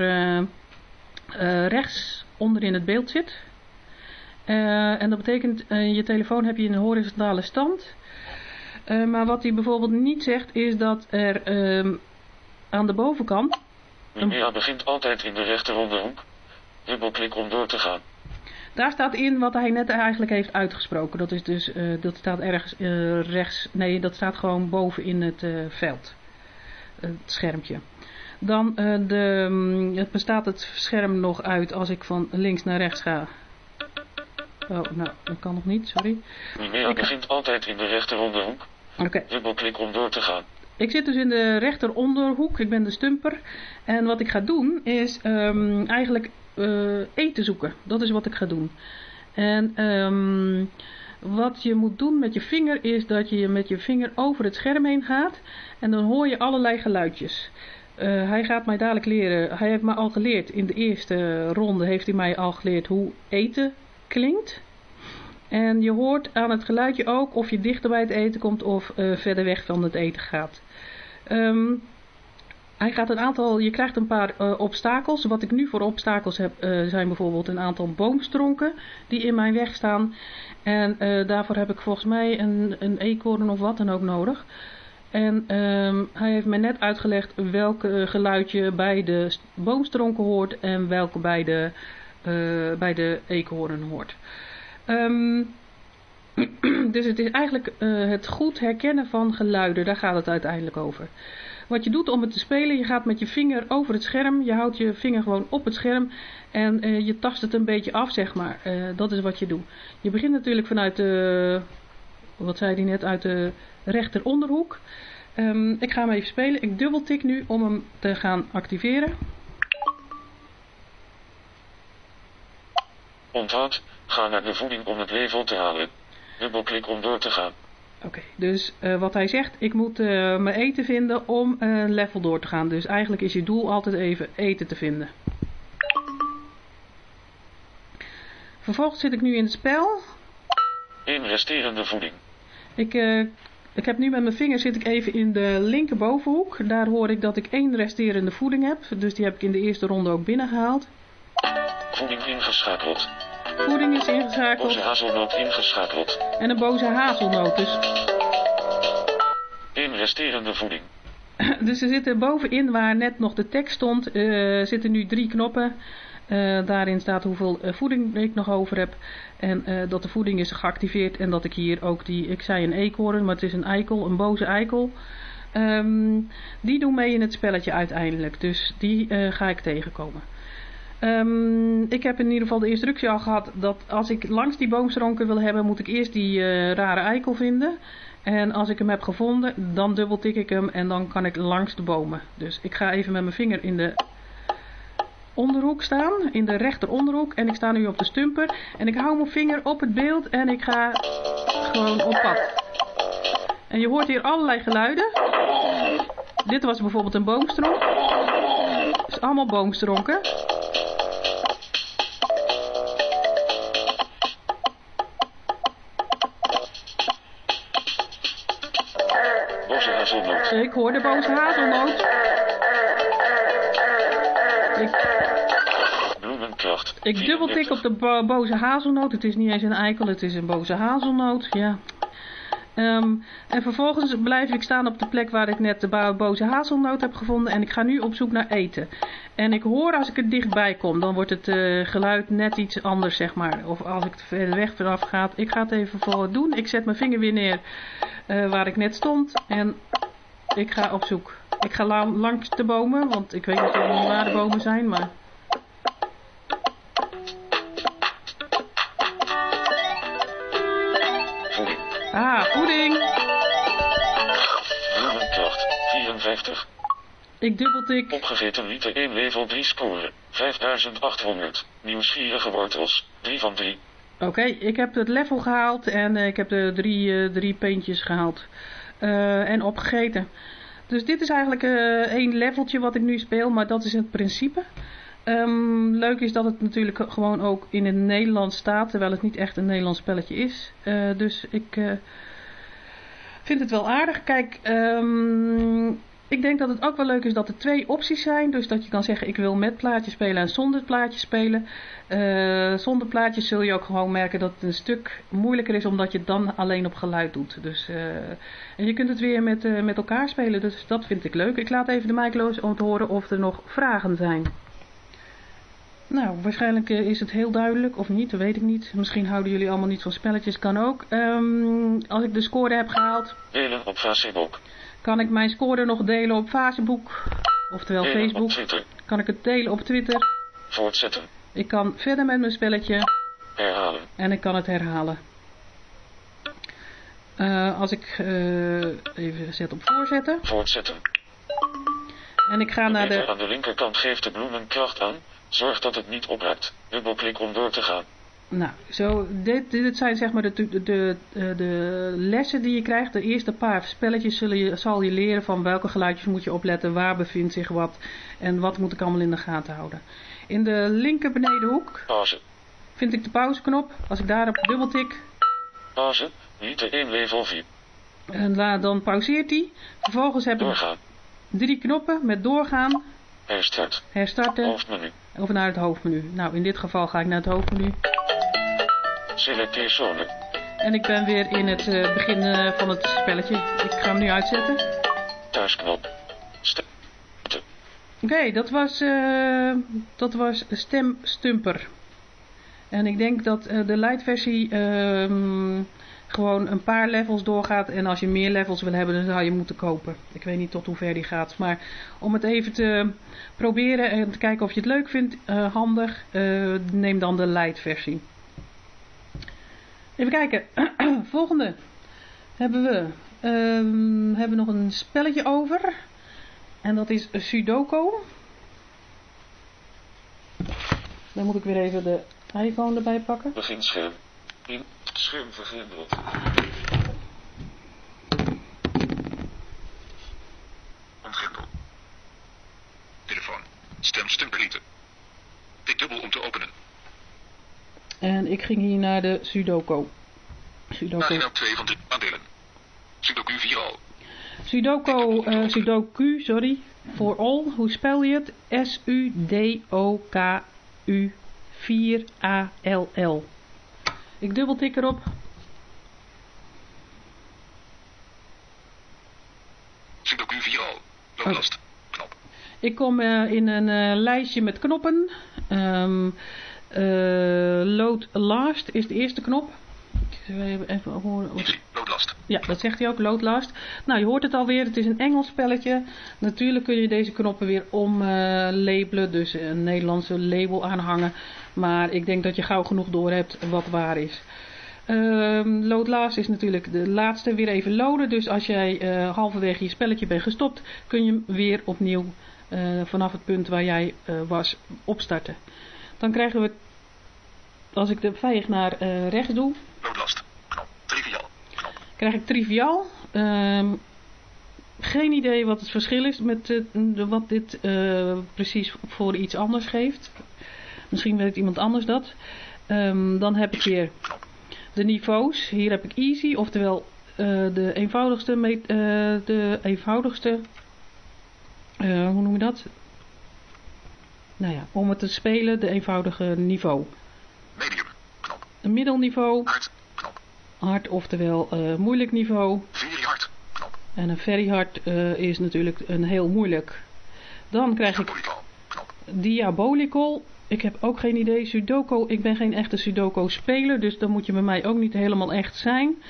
rechts onderin het beeld zit. En dat betekent, je telefoon heb je in een horizontale stand. Maar wat hij bijvoorbeeld niet zegt, is dat er ehm, aan de bovenkant Mimea begint altijd in de rechteronderhoek. Dubbelklik om door te gaan. Daar staat in wat hij net eigenlijk heeft uitgesproken. Dat, is dus, eh, dat staat ergens eh, rechts. Nee, dat staat gewoon boven in het eh, veld. Het schermpje. Dan de, mm, het bestaat het scherm nog uit als ik van links naar rechts ga. Oh, nou, dat kan nog niet, sorry. Mimea Ik- begint altijd in de rechteronderhoek. Oké. Dubbelklik om door te gaan. Ik zit dus in de rechteronderhoek, ik ben de stumper. En wat ik ga doen is ehm, eigenlijk eh, eten zoeken. Dat is wat ik ga doen. En ehm, wat je moet doen met je vinger is dat je met je vinger over het scherm heen gaat. En dan hoor je allerlei geluidjes. Eh, hij gaat mij dadelijk leren, hij heeft me al geleerd, in de eerste ronde heeft hij mij al geleerd hoe eten klinkt. En je hoort aan het geluidje ook of je dichter bij het eten komt of eh, verder weg van het eten gaat. Ehm, hij gaat een aantal, je krijgt een paar eh, obstakels. Wat ik nu voor obstakels heb, eh, zijn bijvoorbeeld een aantal boomstronken die in mijn weg staan. En eh, daarvoor heb ik volgens mij een, een eekhoorn of wat dan ook nodig. En ehm, hij heeft me net uitgelegd welk geluidje bij de st- boomstronken hoort en welke bij de, bij de eekhoorn hoort. Ehm, dus het is eigenlijk het goed herkennen van geluiden. Daar gaat het uiteindelijk over. Wat je doet om het te spelen, je gaat met je vinger over het scherm. Je houdt je vinger gewoon op het scherm. En eh, je tast het een beetje af, zeg maar. Eh, dat is wat je doet. Je begint natuurlijk vanuit de... Wat zei hij net? Uit de rechteronderhoek. Ehm, ik ga hem even spelen. Ik dubbeltik nu om hem te gaan activeren. Onthoud, ga naar de voeding om het level te halen. Dubbelklik om door te gaan. Oké, dus uh, wat hij zegt, ik moet uh, mijn eten vinden om een level door te gaan. Dus eigenlijk is je doel altijd even eten te vinden. Vervolgens zit ik nu in het spel. Eén resterende voeding. Ik, uh, ik heb nu met mijn vinger zit ik even in de linkerbovenhoek. Daar hoor ik dat ik één resterende voeding heb. Dus die heb ik in de eerste ronde ook binnengehaald. Voeding ingeschakeld. Voeding is ingeschakeld. Boze hazelnoot ingeschakeld. En een boze hazelnoot dus. Eén resterende voeding. dus er zitten bovenin waar net nog de tekst stond, uh, zitten nu drie knoppen. Uh, daarin staat hoeveel uh, voeding ik nog over heb. En dat de voeding is geactiveerd. En dat ik hier ook die, ik zei een eekhoorn, maar het is een eikel, een boze eikel. Um, die doen mee in het spelletje uiteindelijk. Dus die ga ik tegenkomen. Um, ik heb in ieder geval de instructie al gehad dat als ik langs die boomstronken wil hebben, moet ik eerst die uh, rare eikel vinden. En als ik hem heb gevonden, dan dubbeltik ik hem en dan kan ik langs de bomen. Dus ik ga even met mijn vinger in de onderhoek staan, in de rechter onderhoek. En ik sta nu op de stumper. En ik hou mijn vinger op het beeld en ik ga gewoon op pad. En je hoort hier allerlei geluiden. Dit was bijvoorbeeld een boomstronk. Het is allemaal boomstronken. Ik hoor de boze hazelnoot. Ik, ik dubbeltik op de bo boze hazelnoot. Het is niet eens een eikel, het is een boze hazelnoot. Ja. Um, en vervolgens blijf ik staan op de plek waar ik net de boze hazelnoot heb gevonden. En ik ga nu op zoek naar eten. En ik hoor als ik er dichtbij kom, dan wordt het uh, geluid net iets anders, zeg maar. Of als ik verder weg vanaf ga. Ik ga het even voor doen. Ik zet mijn vinger weer neer uh, waar ik net stond. En ik ga op zoek. Ik ga la langs de bomen, want ik weet natuurlijk niet waar de bomen zijn, maar... Ah, voeding! Bloemenkracht, 54. Ik dubbeltik. Opgegeten liter 1 level 3 scoren, 5800. Nieuwsgierige wortels, 3 van 3. Oké, okay, ik heb het level gehaald en uh, ik heb de drie, uh, drie peentjes gehaald. Uh, en opgegeten. Dus dit is eigenlijk uh, één leveltje wat ik nu speel, maar dat is het principe. Um, leuk is dat het natuurlijk gewoon ook in het Nederlands staat, terwijl het niet echt een Nederlands spelletje is. Uh, dus ik vind het wel aardig. Kijk, um, ik denk dat het ook wel leuk is dat er twee opties zijn. Dus dat je kan zeggen ik wil met plaatjes spelen en zonder plaatjes spelen. Uh, zonder plaatjes zul je ook gewoon merken dat het een stuk moeilijker is omdat je dan alleen op geluid doet. Dus, uh, en je kunt het weer met, uh, met elkaar spelen, dus dat vind ik leuk. Ik laat even de mic horen of er nog vragen zijn. Nou, waarschijnlijk is het heel duidelijk, of niet, dat weet ik niet. Misschien houden jullie allemaal niet van spelletjes, kan ook. Um, als ik de score heb gehaald... Delen op Facebook. Kan ik mijn score nog delen op Facebook, oftewel delen Facebook. Op Twitter. Kan ik het delen op Twitter. Voortzetten. Ik kan verder met mijn spelletje. Herhalen. En ik kan het herhalen. Uh, als ik uh, even zet op voorzetten. Voortzetten. En ik ga de naar de... aan de linkerkant geeft de bloemen kracht aan. Zorg dat het niet opraakt. Dubbelklik om door te gaan. Nou, zo, dit, dit zijn zeg maar de, de, de, de, lessen die je krijgt. De eerste paar spelletjes zullen je, zal je leren van welke geluidjes moet je opletten, waar bevindt zich wat en wat moet ik allemaal in de gaten houden. In de linker benedenhoek Pauze. vind ik de pauzeknop. Als ik daarop dubbeltik. Pauze, 1 level 4. En la, dan pauzeert hij. Vervolgens heb ik drie knoppen met doorgaan, Herstart. herstarten Hoofdmenu. of naar het hoofdmenu. Nou, in dit geval ga ik naar het hoofdmenu. Selecteer zone. En ik ben weer in het uh, begin uh, van het spelletje. Ik ga hem nu uitzetten. Thuisknop. Stem. Oké, okay, dat was, uh, dat was stemstumper. En ik denk dat de light versie gewoon een paar levels doorgaat. En als je meer levels wil hebben, dan zou je moeten kopen. Ik weet niet tot hoe ver die gaat. Maar om het even te proberen en te kijken of je het leuk vindt, eh, handig, eh, neem dan de light versie. Even kijken. Volgende hebben we, ehm, hebben we nog een spelletje over. En dat is Sudoku. Dan moet ik weer even de iPhone erbij pakken. Beginscherm. In. Scherm vergrendeld. Ontgrendel. Telefoon. Stem stemperlieten. Tik dubbel om te openen. En ik ging hier naar de Sudoku. Sudoku. Pagina 2 van 3 aandelen. Sudoku 4 al. Sudoku, eh, Sudoku, sorry, for all. Hoe spel je het? S-U-D-O-K-U 4-A-L-L. Ik dubbeltik erop. Sudoku 4 al. Looplast. Knop. Ik kom eh, in een eh, lijstje met knoppen. Ehm, eh, load last is de eerste knop. Even horen. Easy. Looplast. Ja, dat zegt hij ook, load last. Nou, je hoort het alweer, het is een Engels spelletje. Natuurlijk kun je deze knoppen weer omlabelen, dus een Nederlandse label aanhangen. Maar ik denk dat je gauw genoeg door hebt wat waar is. Ehm load last is natuurlijk de laatste weer even loaden. Dus als jij eh, halverwege je spelletje bent gestopt, kun je hem weer opnieuw eh, vanaf het punt waar jij eh, was opstarten. Dan krijgen we, als ik de vijg naar eh, rechts doe, Looplast. Knop. Trivial. Knop. krijg ik triviaal. Ehm, geen idee wat het verschil is met eh, de, wat dit eh, precies voor iets anders geeft. Misschien weet iemand anders dat. Ehm, dan heb ik weer de niveaus. Hier heb ik easy, oftewel de eenvoudigste, de eenvoudigste, hoe noem je dat? Nou ja, om het te spelen, de eenvoudige niveau. Medium. Knop. Een middelniveau, Hard. Knop. hard, oftewel eh, moeilijk niveau. Very hard. Knop. En een very hard eh, is natuurlijk een heel moeilijk. Dan krijg ik Diabolical. Ik heb ook geen idee. Sudoku. Ik ben geen echte Sudoku speler. Dus dan moet je bij mij ook niet helemaal echt zijn.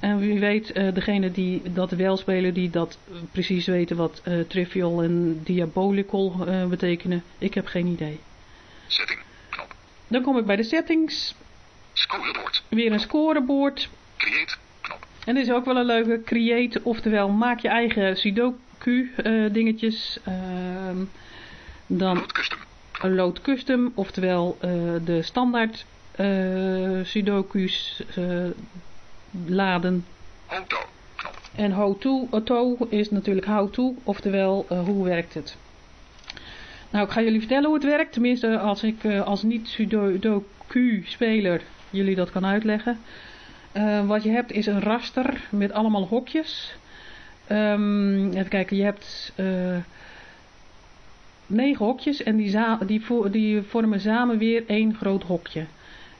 En wie weet, eh degene die dat wel spelen, die dat eh, precies weten wat eh, trivial en diabolical betekenen. Ik heb geen idee. Setting. Knop. Dan kom ik bij de settings. Scoreboard. Weer een scorebord. Create. Knop. En dit is ook wel een leuke. Create, oftewel maak je eigen Sudoku eh, dingetjes. Ehm, dan Load custom. Een load custom, oftewel eh, de standaard eh, Sudoku's eh, laden. En how to, to is natuurlijk how to, oftewel hoe werkt het. Nou, ik ga jullie vertellen hoe het werkt. Tenminste, als ik als niet-Sudoku-speler jullie dat kan uitleggen. Wat je hebt is een raster met allemaal hokjes. Ehm, even kijken, je hebt negen hokjes en die, die, die vormen samen weer één groot hokje.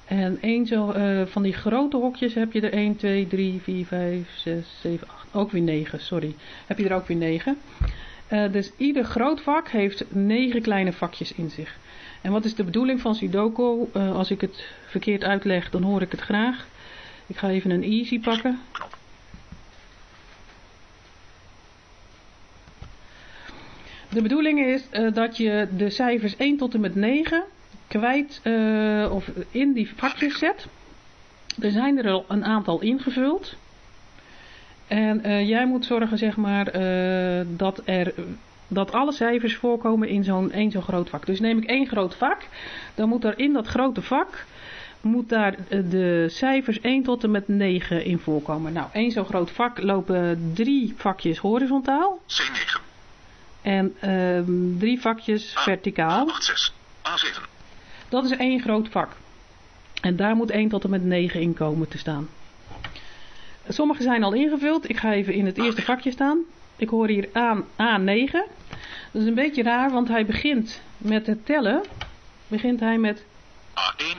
En één zo, eh, van die grote hokjes heb je er 1, 2, 3, 4, 5, 6, 7, 8. Ook weer 9, sorry. Heb je er ook weer 9. Eh, dus ieder groot vak heeft 9 kleine vakjes in zich. En wat is de bedoeling van Sudoku? Eh, als ik het verkeerd uitleg, dan hoor ik het graag. Ik ga even een easy pakken. De bedoeling is eh, dat je de cijfers 1 tot en met 9 kwijt eh, of in die vakjes zet. Er zijn er al een aantal ingevuld. En eh, jij moet zorgen zeg maar, dat, er, dat alle cijfers voorkomen in zo'n één zo'n groot vak. Dus neem ik één groot vak, dan moet er in dat grote vak moet daar de cijfers 1 tot en met 9 in voorkomen. Nou, één zo'n groot vak lopen drie vakjes horizontaal C9. En ehm, drie vakjes verticaal. A86. A7. Dat is één groot vak. En daar moet 1 tot en met 9 in komen te staan. Sommige zijn al ingevuld. Ik ga even in het eerste vakje staan. Ik hoor hier aan A9. Dat is een beetje raar, want hij begint met het tellen. Begint hij met A1.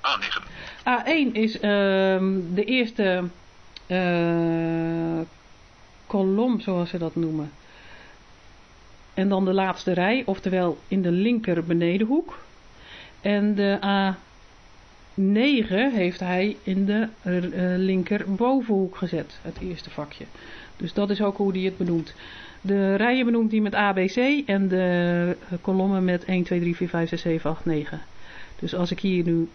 A9. A1 is ehm, de eerste eh, kolom, zoals ze dat noemen. En dan de laatste rij, oftewel in de linker benedenhoek. En de 9 heeft hij in de uh, linker bovenhoek gezet, het eerste vakje. Dus dat is ook hoe hij het benoemt. De rijen benoemt hij met ABC en de kolommen met 1, 2, 3, 4, 5, 6, 7, 8, 9. Dus als ik hier nu...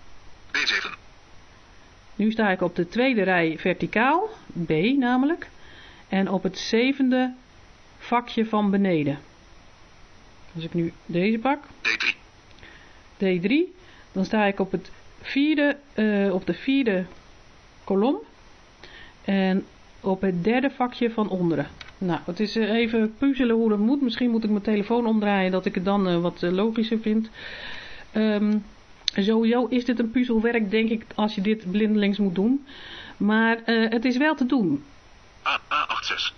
B7. Nu sta ik op de tweede rij verticaal, B namelijk. En op het zevende vakje van beneden. Als ik nu deze pak. D3. D3. Dan sta ik op, het vierde, uh, op de vierde kolom. En op het derde vakje van onderen. Nou, het is even puzzelen hoe dat moet. Misschien moet ik mijn telefoon omdraaien dat ik het dan uh, wat logischer vind. Um, sowieso is dit een puzzelwerk, denk ik, als je dit blindelings moet doen. Maar uh, het is wel te doen. A, A86.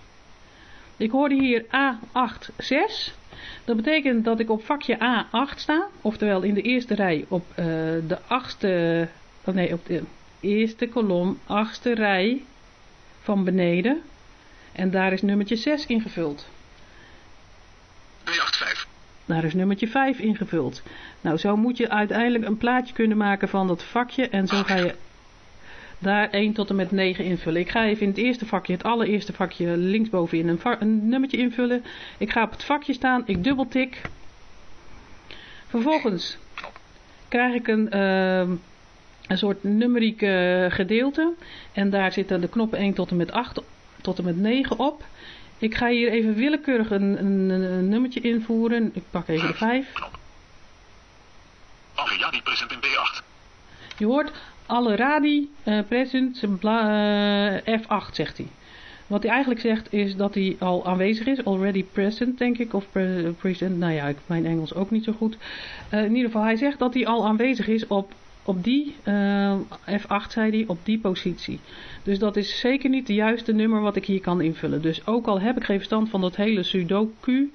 Ik hoorde hier A86. Dat betekent dat ik op vakje A8 sta. Oftewel in de eerste rij op uh, de achtste... Oh nee, op de eerste kolom, achtste rij van beneden. En daar is nummertje 6 ingevuld. B85. Daar is nummertje 5 ingevuld. Nou, zo moet je uiteindelijk een plaatje kunnen maken van dat vakje. En zo ga je daar 1 tot en met 9 invullen. Ik ga even in het eerste vakje, het allereerste vakje linksbovenin een, een nummertje invullen. Ik ga op het vakje staan, ik dubbeltik. Vervolgens krijg ik een, uh, een soort numeriek uh, gedeelte. En daar zitten de knoppen 1 tot en met 8 tot en met 9 op. Ik ga hier even willekeurig een, een, een nummertje invoeren. Ik pak even de 5. Ariadi present in B8. Je hoort alle radi uh, present uh, F8 zegt hij. Wat hij eigenlijk zegt is dat hij al aanwezig is, already present denk ik, of pre present, nou ja, ik, mijn Engels ook niet zo goed. Uh, in ieder geval, hij zegt dat hij al aanwezig is op, op die, F8 zei hij, op die positie. Dus dat is zeker niet de juiste nummer wat ik hier kan invullen. Dus ook al heb ik geen verstand van dat hele sudoku,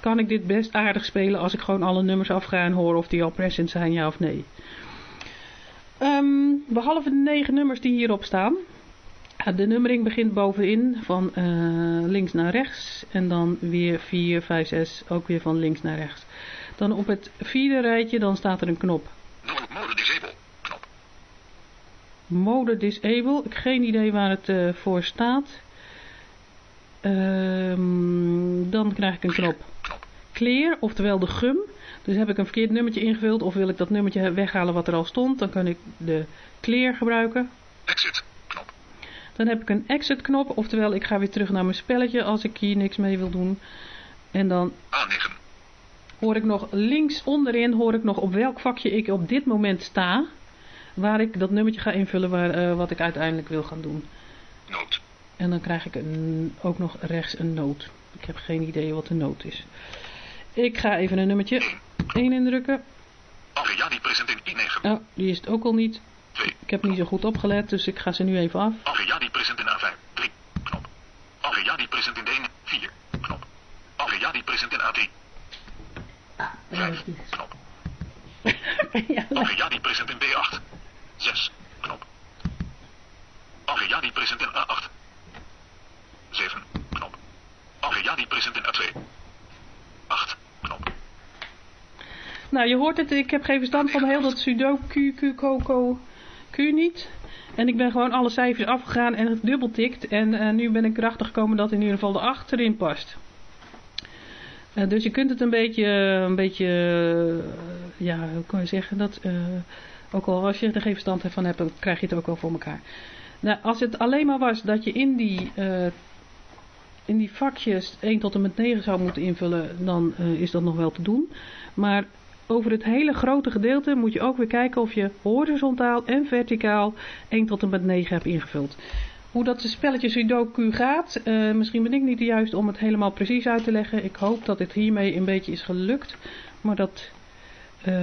kan ik dit best aardig spelen als ik gewoon alle nummers afga en hoor of die al present zijn, ja of nee. Um, behalve de negen nummers die hierop staan. De nummering begint bovenin van uh, links naar rechts. En dan weer 4, 5, 6 ook weer van links naar rechts. Dan op het vierde rijtje dan staat er een knop. Mode disable. Knop. Mode disable. Ik heb geen idee waar het uh, voor staat. Um, dan krijg ik een knop. Clear, oftewel de gum. Dus heb ik een verkeerd nummertje ingevuld of wil ik dat nummertje weghalen wat er al stond, dan kan ik de clear gebruiken. Exit knop. Dan heb ik een exit knop, oftewel ik ga weer terug naar mijn spelletje als ik hier niks mee wil doen. En dan A9. hoor ik nog links onderin hoor ik nog op welk vakje ik op dit moment sta. Waar ik dat nummertje ga invullen waar, uh, wat ik uiteindelijk wil gaan doen. Noot. En dan krijg ik een, ook nog rechts een noot. Ik heb geen idee wat de noot is. Ik ga even een nummertje 1 indrukken. Ariadi present in I9. Oh, die is het ook al niet. 2. Ik heb niet zo goed opgelet, dus ik ga ze nu even af. Ariadi present in A5. 3. Knop. Ariadi present in D1. 4. Knop. Ariadi present in A3. 5. Knop. ja, present in B8. 6. Knop. Ariadi present in A8. 7. Knop. Ariadi present in A2. 8. Knop. Nou, je hoort het, ik heb geen verstand van heel dat sudoku, q, koko, q niet. En ik ben gewoon alle cijfers afgegaan en gedubbeltikt. En uh, nu ben ik erachter gekomen dat in ieder geval de 8 erin past. Uh, dus je kunt het een beetje, een beetje, ja, hoe kan je zeggen dat, ook al als je er geen verstand van hebt, dan krijg je het ook wel voor elkaar. Nou, als het alleen maar was dat je in die, in die vakjes 1 tot en met 9 zou moeten invullen, dan is dat nog wel te doen. Maar over het hele grote gedeelte moet je ook weer kijken of je horizontaal en verticaal 1 tot en met 9 hebt ingevuld. Hoe dat spelletje Sudoku gaat, uh, misschien ben ik niet de juiste om het helemaal precies uit te leggen. Ik hoop dat het hiermee een beetje is gelukt. Maar dat, uh,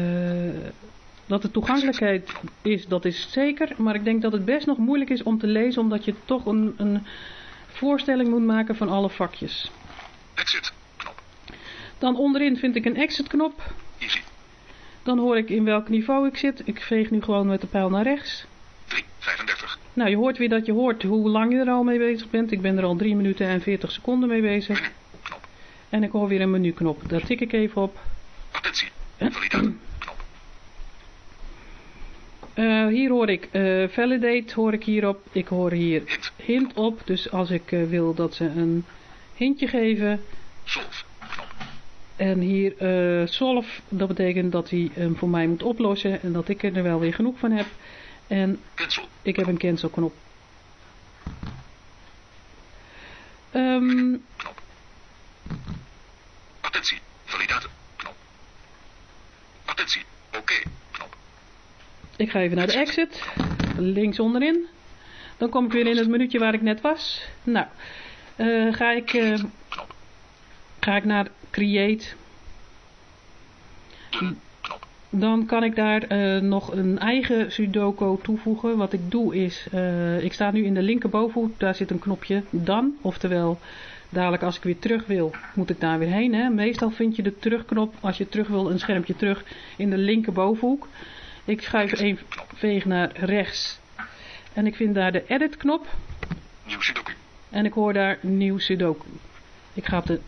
dat de toegankelijkheid is, dat is zeker. Maar ik denk dat het best nog moeilijk is om te lezen, omdat je toch een, een voorstelling moet maken van alle vakjes. Exit knop. Dan onderin vind ik een exit knop. Easy. Dan hoor ik in welk niveau ik zit. Ik veeg nu gewoon met de pijl naar rechts. 3. 35. Nou, je hoort weer dat je hoort hoe lang je er al mee bezig bent. Ik ben er al 3 minuten en 40 seconden mee bezig. Menu. Knop. En ik hoor weer een menuknop. Daar tik ik even op. Attentie. Validaat. Knop. Eh, hier hoor ik eh, validate, hoor ik hierop. Ik hoor hier Hint. hint op. Dus als ik eh, wil dat ze een hintje geven. Solve. En hier eh solve, dat betekent dat hij hem voor mij moet oplossen. En dat ik er wel weer genoeg van heb. En Cancel. ik heb een cancel knop. Ehm, Knop. Attentie. Validator. Knop. Attentie. Oké. Knop. ik ga even naar de exit. Links onderin. Dan kom ik weer in het minuutje waar ik net was. Nou, eh, ga, ik, eh, ga ik naar create. Dan kan ik daar eh, nog een eigen sudoku toevoegen. Wat ik doe is, eh, ik sta nu in de linkerbovenhoek, daar zit een knopje dan. Oftewel, dadelijk als ik weer terug wil, moet ik daar weer heen. Hè? Meestal vind je de terugknop, als je terug wil, een schermpje terug in de linkerbovenhoek. Ik schuif één veeg naar rechts. En ik vind daar de edit knop. Nieuw Sudoku. En ik hoor daar nieuw sudoku. Ik ga op de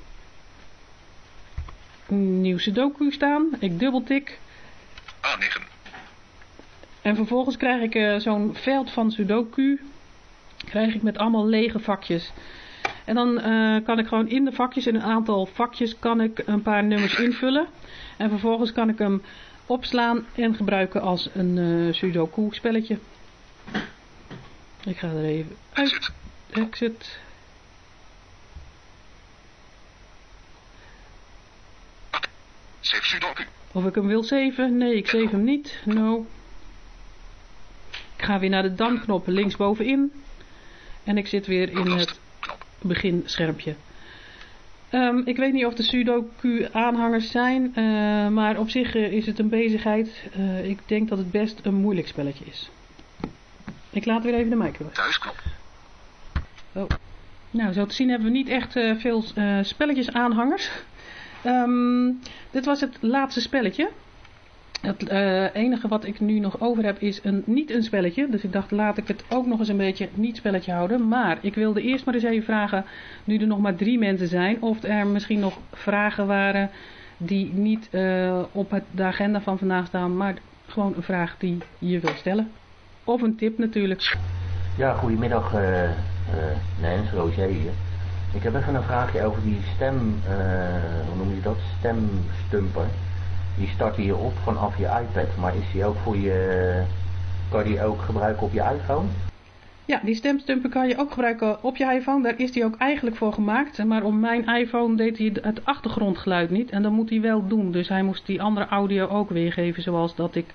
nieuw sudoku staan. Ik dubbeltik. A9. En vervolgens krijg ik eh, zo'n veld van Sudoku. Krijg ik met allemaal lege vakjes. En dan eh, kan ik gewoon in de vakjes, in een aantal vakjes, kan ik een paar nummers invullen. En vervolgens kan ik hem opslaan en gebruiken als een eh, Sudoku spelletje. Ik ga er even uit. Exit. Of ik hem wil saven? Nee, ik save hem niet. No. Ik ga weer naar de dan-knop linksbovenin. En ik zit weer in het beginschermpje. Ehm, ik weet niet of de Sudoku aanhangers zijn, eh, maar op zich eh, is het een bezigheid. Eh, ik denk dat het best een moeilijk spelletje is. Ik laat weer even de mic weg. Thuisknop. Oh. Nou, zo te zien hebben we niet echt veel eh, Ehm, dit was het laatste spelletje. Het eh, enige wat ik nu nog over heb is een, niet een spelletje. Dus ik dacht laat ik het ook nog eens een beetje niet spelletje houden. Maar ik wilde eerst maar eens even vragen, nu er nog maar drie mensen zijn, of er misschien nog vragen waren die niet eh, op het, de agenda van vandaag staan, maar gewoon een vraag die je wil stellen. Of een tip natuurlijk. Ja, goedemiddag uh, uh. Ik heb even een vraagje over die stem, uh, hoe noem je dat, stemstumper. Die start hier op vanaf je iPad, maar is die ook voor je, kan die ook gebruiken op je iPhone? Ja, die stemstumper kan je ook gebruiken op je iPhone. Daar is die ook eigenlijk voor gemaakt. Maar op mijn iPhone deed hij het achtergrondgeluid niet. En dat moet hij wel doen. Dus hij moest die andere audio ook weergeven. Zoals dat ik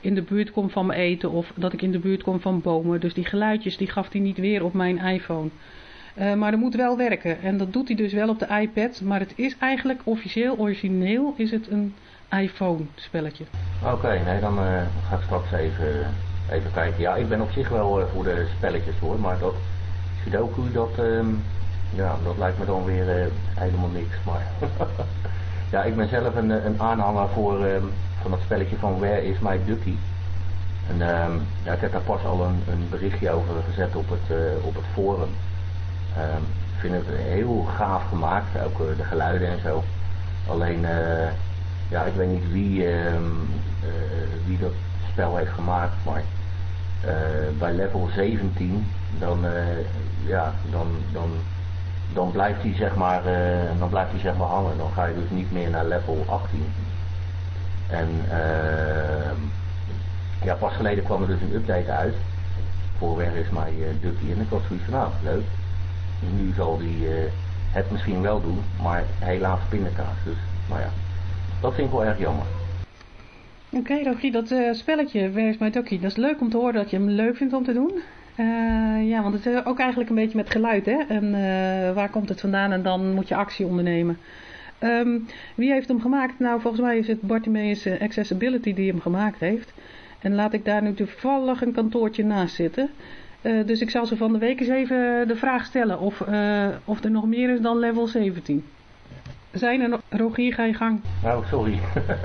in de buurt kom van mijn eten of dat ik in de buurt kom van bomen. Dus die geluidjes die gaf hij niet weer op mijn iPhone. Uh, maar dat moet wel werken. En dat doet hij dus wel op de iPad. Maar het is eigenlijk officieel, origineel, is het een iPhone spelletje. Oké, nee, dan uh, ga ik straks even, even kijken. Ja, ik ben op zich wel uh, voor de spelletjes hoor. Maar dat Sudoku, dat, um, ja, dat lijkt me dan weer helemaal niks. Maar ja, ik ben zelf een, een aanhanger voor, um, van dat spelletje van Where is my ducky. En um, ja, ik heb daar pas al een, een berichtje over gezet op het, op het forum. Ik vind het heel gaaf gemaakt, ook uh, de geluiden en zo. Alleen, uh, ja, ik weet niet wie, wie dat spel heeft gemaakt, maar bij level 17, dan, ja, dan, dan, dan blijft hij zeg maar, dan blijft zeg maar hangen. Dan ga je dus niet meer naar level 18. En uh, ja, pas geleden kwam er dus een update uit voor Where is uh, Ducky en ik was zoiets van nou, leuk. Nu zal uh, het misschien wel doen, maar helaas pindakaas. Dus, nou ja, dat vind ik wel erg jammer. Oké, okay, Rogie, dat uh, spelletje Where is my Ducky, dat is leuk om te horen dat je hem leuk vindt om te doen. Uh, ja, want het is ook eigenlijk een beetje met geluid, hè. En waar komt het vandaan en dan moet je actie ondernemen. Um, wie heeft hem gemaakt? Nou, volgens mij is het Bartimeus Accessibility die hem gemaakt heeft. En laat ik daar nu toevallig een kantoortje naast zitten. Uh, dus ik zal ze van de week eens even de vraag stellen of, uh, of er nog meer is dan level 17. Zijn er nog... Rogier, ga je gang. Nou, sorry.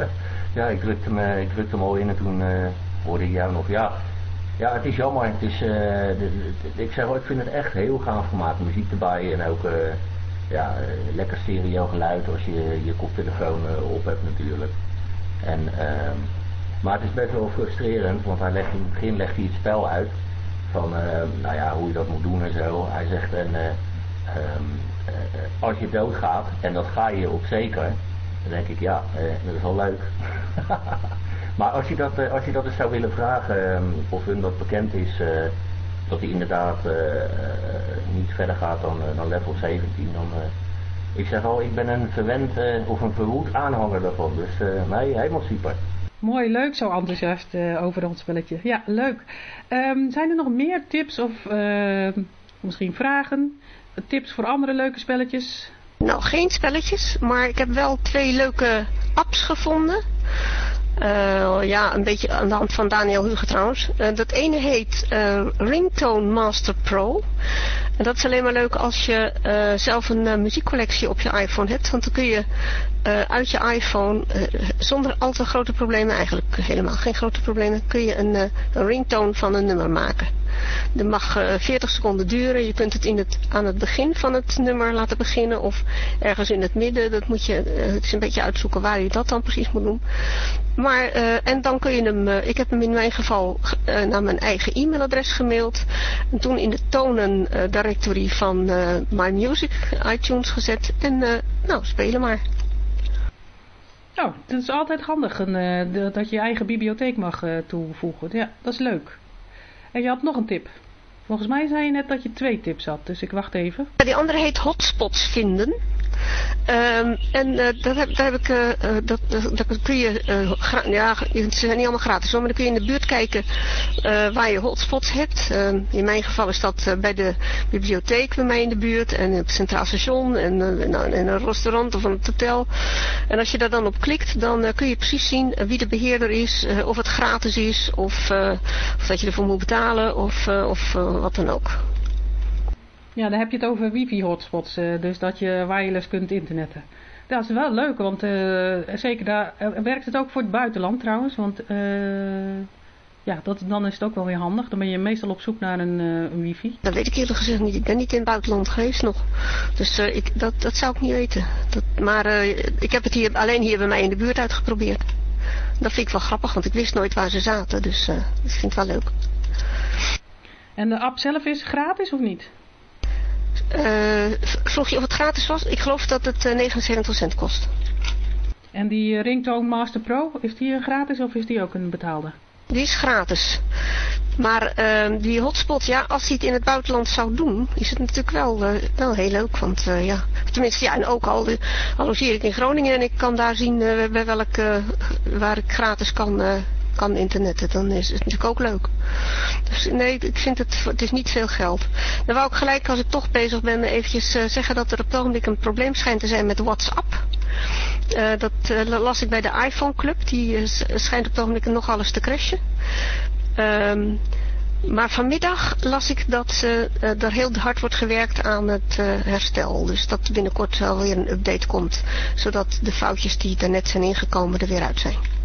ja, ik drukte, me, ik drukte hem al in en toen uh, hoorde ik jou nog. Ja, ja het is jammer. Het is, ik zeg wel, ik vind het echt heel gaaf gemaakt. Muziek erbij en ook ja, lekker stereo geluid als je je koptelefoon op hebt natuurlijk. En uh, Maar het is best wel frustrerend, want hij legt in het begin legt hij het spel uit. Van, eh, nou ja, hoe je dat moet doen en zo. Hij zegt, en, eh, ehm, eh, als je doodgaat, en dat ga je op zeker, dan denk ik, ja, dat is wel leuk. maar als je, dat, als je dat eens zou willen vragen, ehm, of hun dat bekend is, dat hij inderdaad niet verder gaat dan, dan level 17, dan... ik zeg al, ik ben een verwend of een verwoed aanhanger daarvan. Dus nee, helemaal super. Mooi, leuk, zo enthousiast uh, over ons spelletje. Ja, leuk. Um, zijn er nog meer tips of uh, misschien vragen? Tips voor andere leuke spelletjes? Nou, geen spelletjes, maar ik heb wel twee leuke apps gevonden. Uh, ja, een beetje aan de hand van Daniel Hugo trouwens. Uh, dat ene heet uh, Ringtone Master Pro. En dat is alleen maar leuk als je zelf een muziekcollectie op je iPhone hebt. Want dan kun je uit je iPhone, zonder al te grote problemen, eigenlijk helemaal geen grote problemen, kun je een, een ringtone van een nummer maken. Dat mag 40 seconden duren. Je kunt het, in het aan het begin van het nummer laten beginnen of ergens in het midden. Dat moet je het is een beetje uitzoeken waar je dat dan precies moet doen. Maar, uh, en dan kun je hem, ik heb hem in mijn geval naar mijn eigen e-mailadres gemaild. En toen in de tonen directory van My Music iTunes gezet. En nou, spelen maar. Nou, het is altijd handig een, dat je je eigen bibliotheek mag toevoegen. Ja, dat is leuk. En je had nog een tip. Volgens mij zei je net dat je twee tips had, dus ik wacht even. Die andere heet hotspots vinden. Um, en uh, dat heb, daar heb ik, uh, dat, dat, kun je, ja, ze zijn niet allemaal gratis maar dan kun je in de buurt kijken waar je hotspots hebt. Ehm, in mijn geval is dat bij de bibliotheek bij mij in de buurt en het Centraal Station en, een restaurant of een hotel. En als je daar dan op klikt, dan kun je precies zien wie de beheerder is, of het gratis is, of, of dat je ervoor moet betalen, of, of wat dan ook. Ja, dan heb je het over wifi-hotspots, uh, dus dat je wireless kunt internetten. Dat is wel leuk, want uh, zeker daar uh, werkt het ook voor het buitenland trouwens, want ja, dat, dan is het ook wel weer handig. Dan ben je meestal op zoek naar een, een wifi. Dat weet ik eerlijk gezegd niet. Ik ben niet in het buitenland geweest nog. Dus ik, dat, dat zou ik niet weten. Dat, maar ik heb het hier, alleen hier bij mij in de buurt uitgeprobeerd. Dat vind ik wel grappig, want ik wist nooit waar ze zaten. Dus dat vind ik wel leuk. En de app zelf is gratis of niet? Uh, vroeg je of het gratis was? Ik geloof dat het uh, 79 cent kost. En die Ringtone Master Pro, is die gratis of is die ook een betaalde? Die is gratis. Maar uh, die hotspot, ja, als hij het in het buitenland zou doen, is het natuurlijk wel, uh, wel heel leuk. Want uh, ja, tenminste, ja, en ook al, al logeer ik in Groningen en ik kan daar zien bij welke, waar ik gratis kan kan internetten, dan is het natuurlijk ook leuk. Dus nee, ik vind het, het is niet veel geld. Dan wou ik gelijk, als ik toch bezig ben, eventjes uh, zeggen dat er op het ogenblik een probleem schijnt te zijn met WhatsApp. Uh, dat uh, las ik bij de iPhone Club, die schijnt op het ogenblik nog alles te crashen. Um, maar vanmiddag las ik dat er heel hard wordt gewerkt aan het herstel. Dus dat binnenkort wel weer een update komt. Zodat de foutjes die er net zijn ingekomen er weer uit zijn.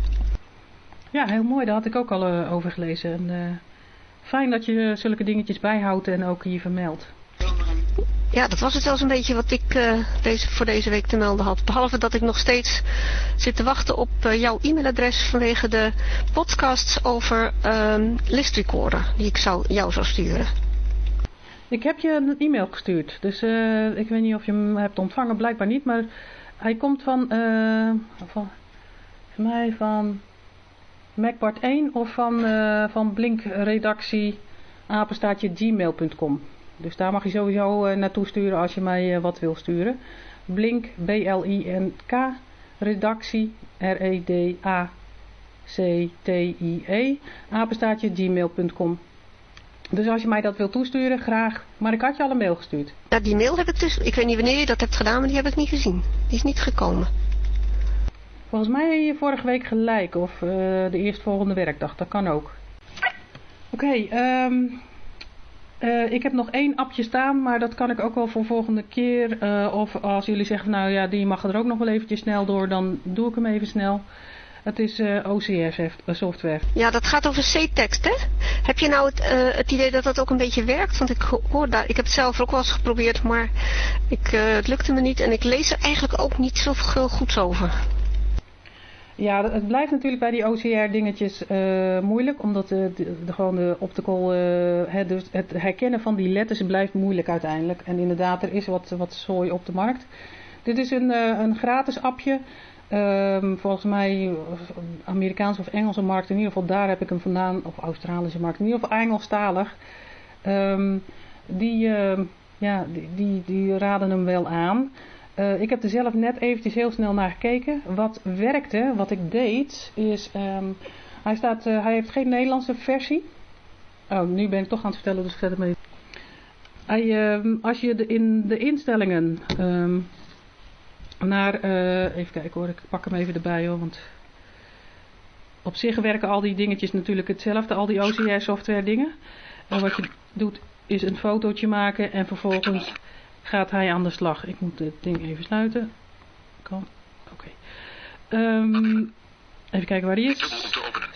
Ja, heel mooi. Daar had ik ook al uh, over gelezen. En, uh, fijn dat je zulke dingetjes bijhoudt en ook hier vermeldt. Ja, dat was het wel een beetje wat ik uh, deze, voor deze week te melden had. Behalve dat ik nog steeds zit te wachten op jouw e-mailadres vanwege de podcasts over um, listrecorder die ik zou, jou zou sturen. Ik heb je een e-mail gestuurd, dus ik weet niet of je hem hebt ontvangen, blijkbaar niet, maar hij komt van, van, van mij van MacBart 1 of van, uh, van Blink redactie apenstaatje gmail.com. Dus daar mag je sowieso uh, naartoe sturen als je mij uh, wat wil sturen. Blink, B-L-I-N-K, redactie, R-E-D-A-C-T-I-E, apenstaatje gmail.com. Dus als je mij dat wil toesturen, graag. Maar ik had je al een mail gestuurd. Ja, die mail heb ik dus, ik weet niet wanneer je dat hebt gedaan, maar die heb ik niet gezien. Die is niet gekomen. Volgens mij vorige week gelijk of uh, de eerstvolgende werkdag. Dat kan ook. Oké, um, uh, ik heb nog één appje staan, maar dat kan ik ook wel voor volgende keer. Uh, of als jullie zeggen, nou ja, die mag er ook nog wel eventjes snel door, dan doe ik hem even snel. Het is OCS software. Ja, dat gaat over C-tekst, hè? Heb je nou het, het idee dat dat ook een beetje werkt? Want ik hoor daar, ik heb het zelf ook wel eens geprobeerd, maar ik, het lukte me niet. En ik lees er eigenlijk ook niet zoveel goeds over. Ja, het blijft natuurlijk bij die OCR-dingetjes uh, moeilijk, omdat de, de, de, gewoon de optical, het, dus het herkennen van die letters blijft moeilijk uiteindelijk. En inderdaad, er is wat, wat zooi op de markt. Dit is een, een gratis appje. Um, volgens mij Amerikaanse of Engelse markt, in ieder geval daar heb ik hem vandaan, of Australische markt, in ieder geval Engelstalig. Um, die, ja, die, die, die raden hem wel aan. Uh, ik heb er zelf net eventjes heel snel naar gekeken. Wat werkte, wat ik deed, is... Um, hij, staat, uh, hij heeft geen Nederlandse versie. Oh, nu ben ik toch aan het vertellen, dus ik zet het even. Hij, um, als je de, in de instellingen um, naar... Uh, even kijken hoor, ik pak hem even erbij hoor, want... Op zich werken al die dingetjes natuurlijk hetzelfde, al die OCR software dingen. En wat je doet is een fotootje maken en vervolgens gaat hij aan de slag. Ik moet het ding even sluiten. Kan. Oké. Okay. Um, even kijken waar die is.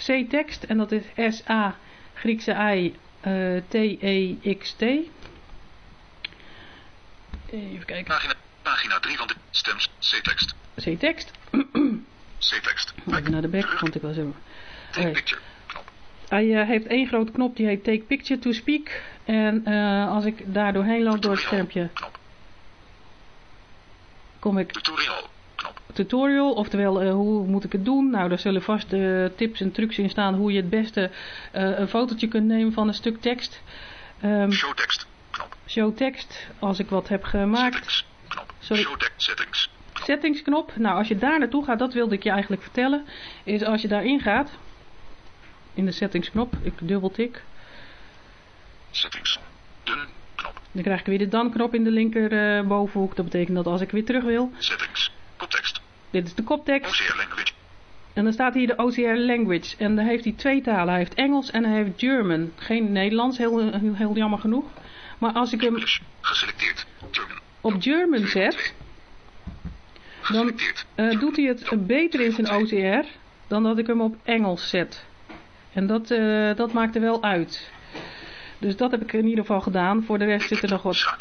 C-tekst en dat is S-A Griekse I uh, T-E-X-T. Even kijken. Pagina, pagina 3 van de stems C-tekst. C-tekst. C-tekst. Even naar de back, vond ik. Take picture. Knop. Hij uh, heeft één grote knop die heet Take Picture to Speak. En uh, als ik daar doorheen loop door het schermpje, Knop. kom ik Tutorial. Knop. tutorial, oftewel uh, hoe moet ik het doen. Nou, daar zullen vast tips en trucs in staan hoe je het beste een fotootje kunt nemen van een stuk tekst. Um, Show tekst. Knop. show tekst, als ik wat heb gemaakt. Settings. Knop. Sorry. Show tekst settings. Knop. Settingsknop, nou als je daar naartoe gaat, dat wilde ik je eigenlijk vertellen, is als je daarin gaat, in de settingsknop, ik dubbeltik, Settings. Knop. dan krijg ik weer de dan knop in de linker uh, bovenhoek. Dat betekent dat als ik weer terug wil, Settings. Koptekst. dit is de koptekst. OCR language. En dan staat hier de OCR language. En dan heeft hij twee talen. Hij heeft Engels en hij heeft German. Geen Nederlands, heel, heel, heel jammer genoeg. Maar als ik hem. Geselecteerd. German. op German zet, dan uh, doet hij het beter in zijn OCR dan dat ik hem op Engels zet. En dat, uh, dat maakt er wel uit. Dus dat heb ik in ieder geval gedaan. Voor de rest zitten er nog wat,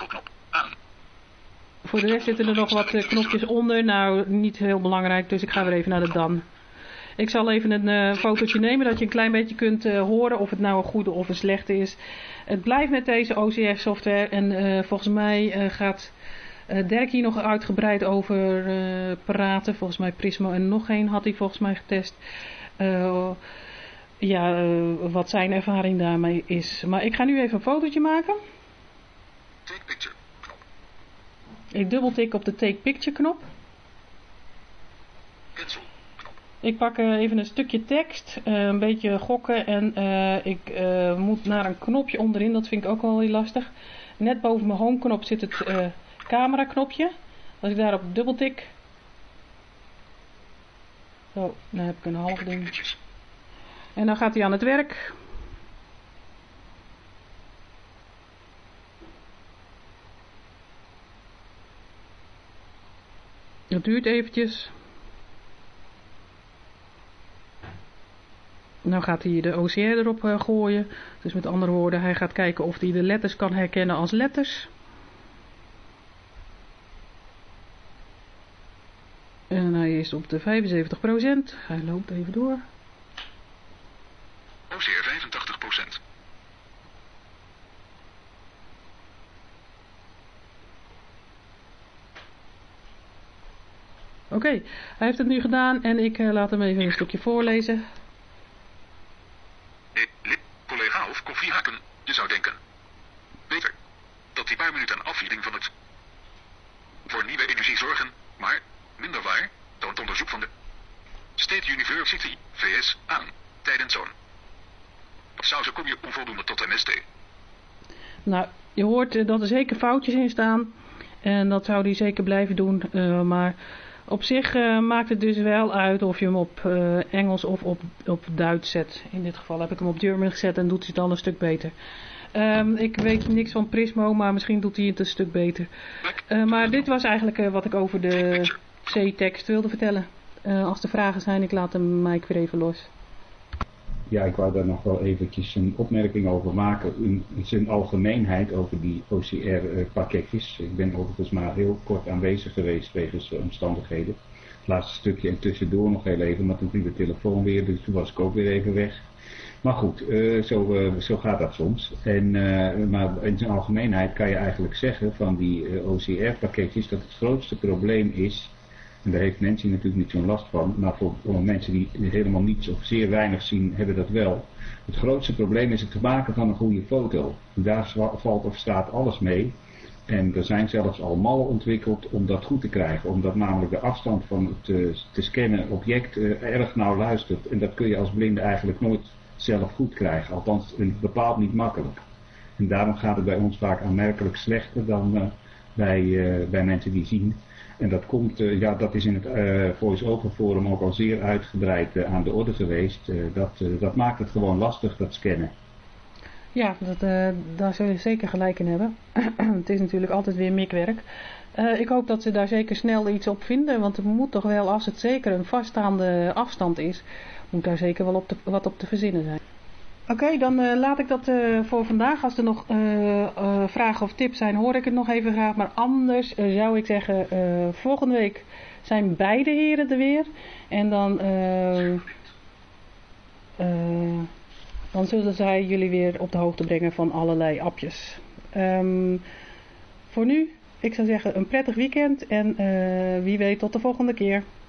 voor de rest zitten er nog wat uh, knopjes onder. Nou, niet heel belangrijk, dus ik ga weer even naar de dan. Ik zal even een uh, fotootje nemen dat je een klein beetje kunt uh, horen of het nou een goede of een slechte is. Het blijft met deze OCR software en uh, volgens mij gaat Dirk hier nog uitgebreid over praten. Volgens mij Prismo en nog één had hij volgens mij getest. Ja, wat zijn ervaring daarmee is. Maar ik ga nu even een fotootje maken. Take picture. Knop. Ik dubbeltik op de take picture knop. Cancel. Knop. Ik pak uh, even een stukje tekst, uh, een beetje gokken en ik moet naar een knopje onderin, dat vind ik ook wel heel lastig. Net boven mijn home knop zit het camera knopje. Als ik daarop dubbeltik. Zo, dan heb ik een half ding. En dan gaat hij aan het werk. Dat duurt eventjes. Nou gaat hij de OCR erop uh, gooien. Dus met andere woorden, hij gaat kijken of hij de letters kan herkennen als letters. En hij is op de 75%. Hij loopt even door. OCR 85%. Oké, okay, hij heeft het nu gedaan en ik uh, laat hem even een stukje voorlezen. collega of koffiehaken, je zou denken. Beter. Dat die paar minuten afleiding van het... Voor nieuwe energie zorgen, maar, minder waar, toont onderzoek van de... State University, VS, aan, tijdens zo'n... Sausen kom je onvoldoende tot MST. Nou, je hoort uh, dat er zeker foutjes in staan. En dat zou hij zeker blijven doen, uh, maar... Op zich uh, maakt het dus wel uit of je hem op uh, Engels of op, op Duits zet. In dit geval heb ik hem op German gezet en doet hij het al een stuk beter. Um, ik weet niks van Prismo, maar misschien doet hij het een stuk beter. Maar dit was eigenlijk wat ik over de C-tekst wilde vertellen. als er vragen zijn, ik laat hem Mike weer even los. Ja, ik wou daar nog wel eventjes een opmerking over maken. In zijn algemeenheid over die OCR-pakketjes. Ik ben overigens maar heel kort aanwezig geweest wegens de omstandigheden. Het laatste stukje en tussendoor nog heel even, maar toen viel de telefoon weer, dus toen was ik ook weer even weg. Maar goed, eh, zo, eh, zo gaat dat soms. En, eh, maar in zijn algemeenheid kan je eigenlijk zeggen van die OCR-pakketjes dat het grootste probleem is, en daar heeft Nancy natuurlijk niet zo'n last van, maar voor, voor mensen die helemaal niets of zeer weinig zien, hebben dat wel. Het grootste probleem is het maken van een goede foto. Daar valt of staat alles mee. En er zijn zelfs al mallen ontwikkeld om dat goed te krijgen. Omdat namelijk de afstand van het te scannen object erg nauw luistert. En dat kun je als blinde eigenlijk nooit zelf goed krijgen. Althans, bepaald niet makkelijk. En daarom gaat het bij ons vaak aanmerkelijk slechter dan uh, bij, bij mensen die zien. En dat komt, uh, ja, dat is in het Voice-Over Forum ook al zeer uitgebreid aan de orde geweest. dat, dat maakt het gewoon lastig, dat scannen. Ja, dat, daar zul je zeker gelijk in hebben. het is natuurlijk altijd weer mikwerk. ik hoop dat ze daar zeker snel iets op vinden, want het moet toch wel, als het zeker een vaststaande afstand is, moet daar zeker wel op wat op te verzinnen zijn. Oké, dan uh, laat ik dat uh, voor vandaag. Als er nog uh, vragen of tips zijn, hoor ik het nog even graag. Maar anders zou ik zeggen, volgende week zijn beide heren er weer. En dan, dan zullen zij jullie weer op de hoogte brengen van allerlei appjes. Um, voor nu, ik zou zeggen, een prettig weekend. En wie weet tot de volgende keer.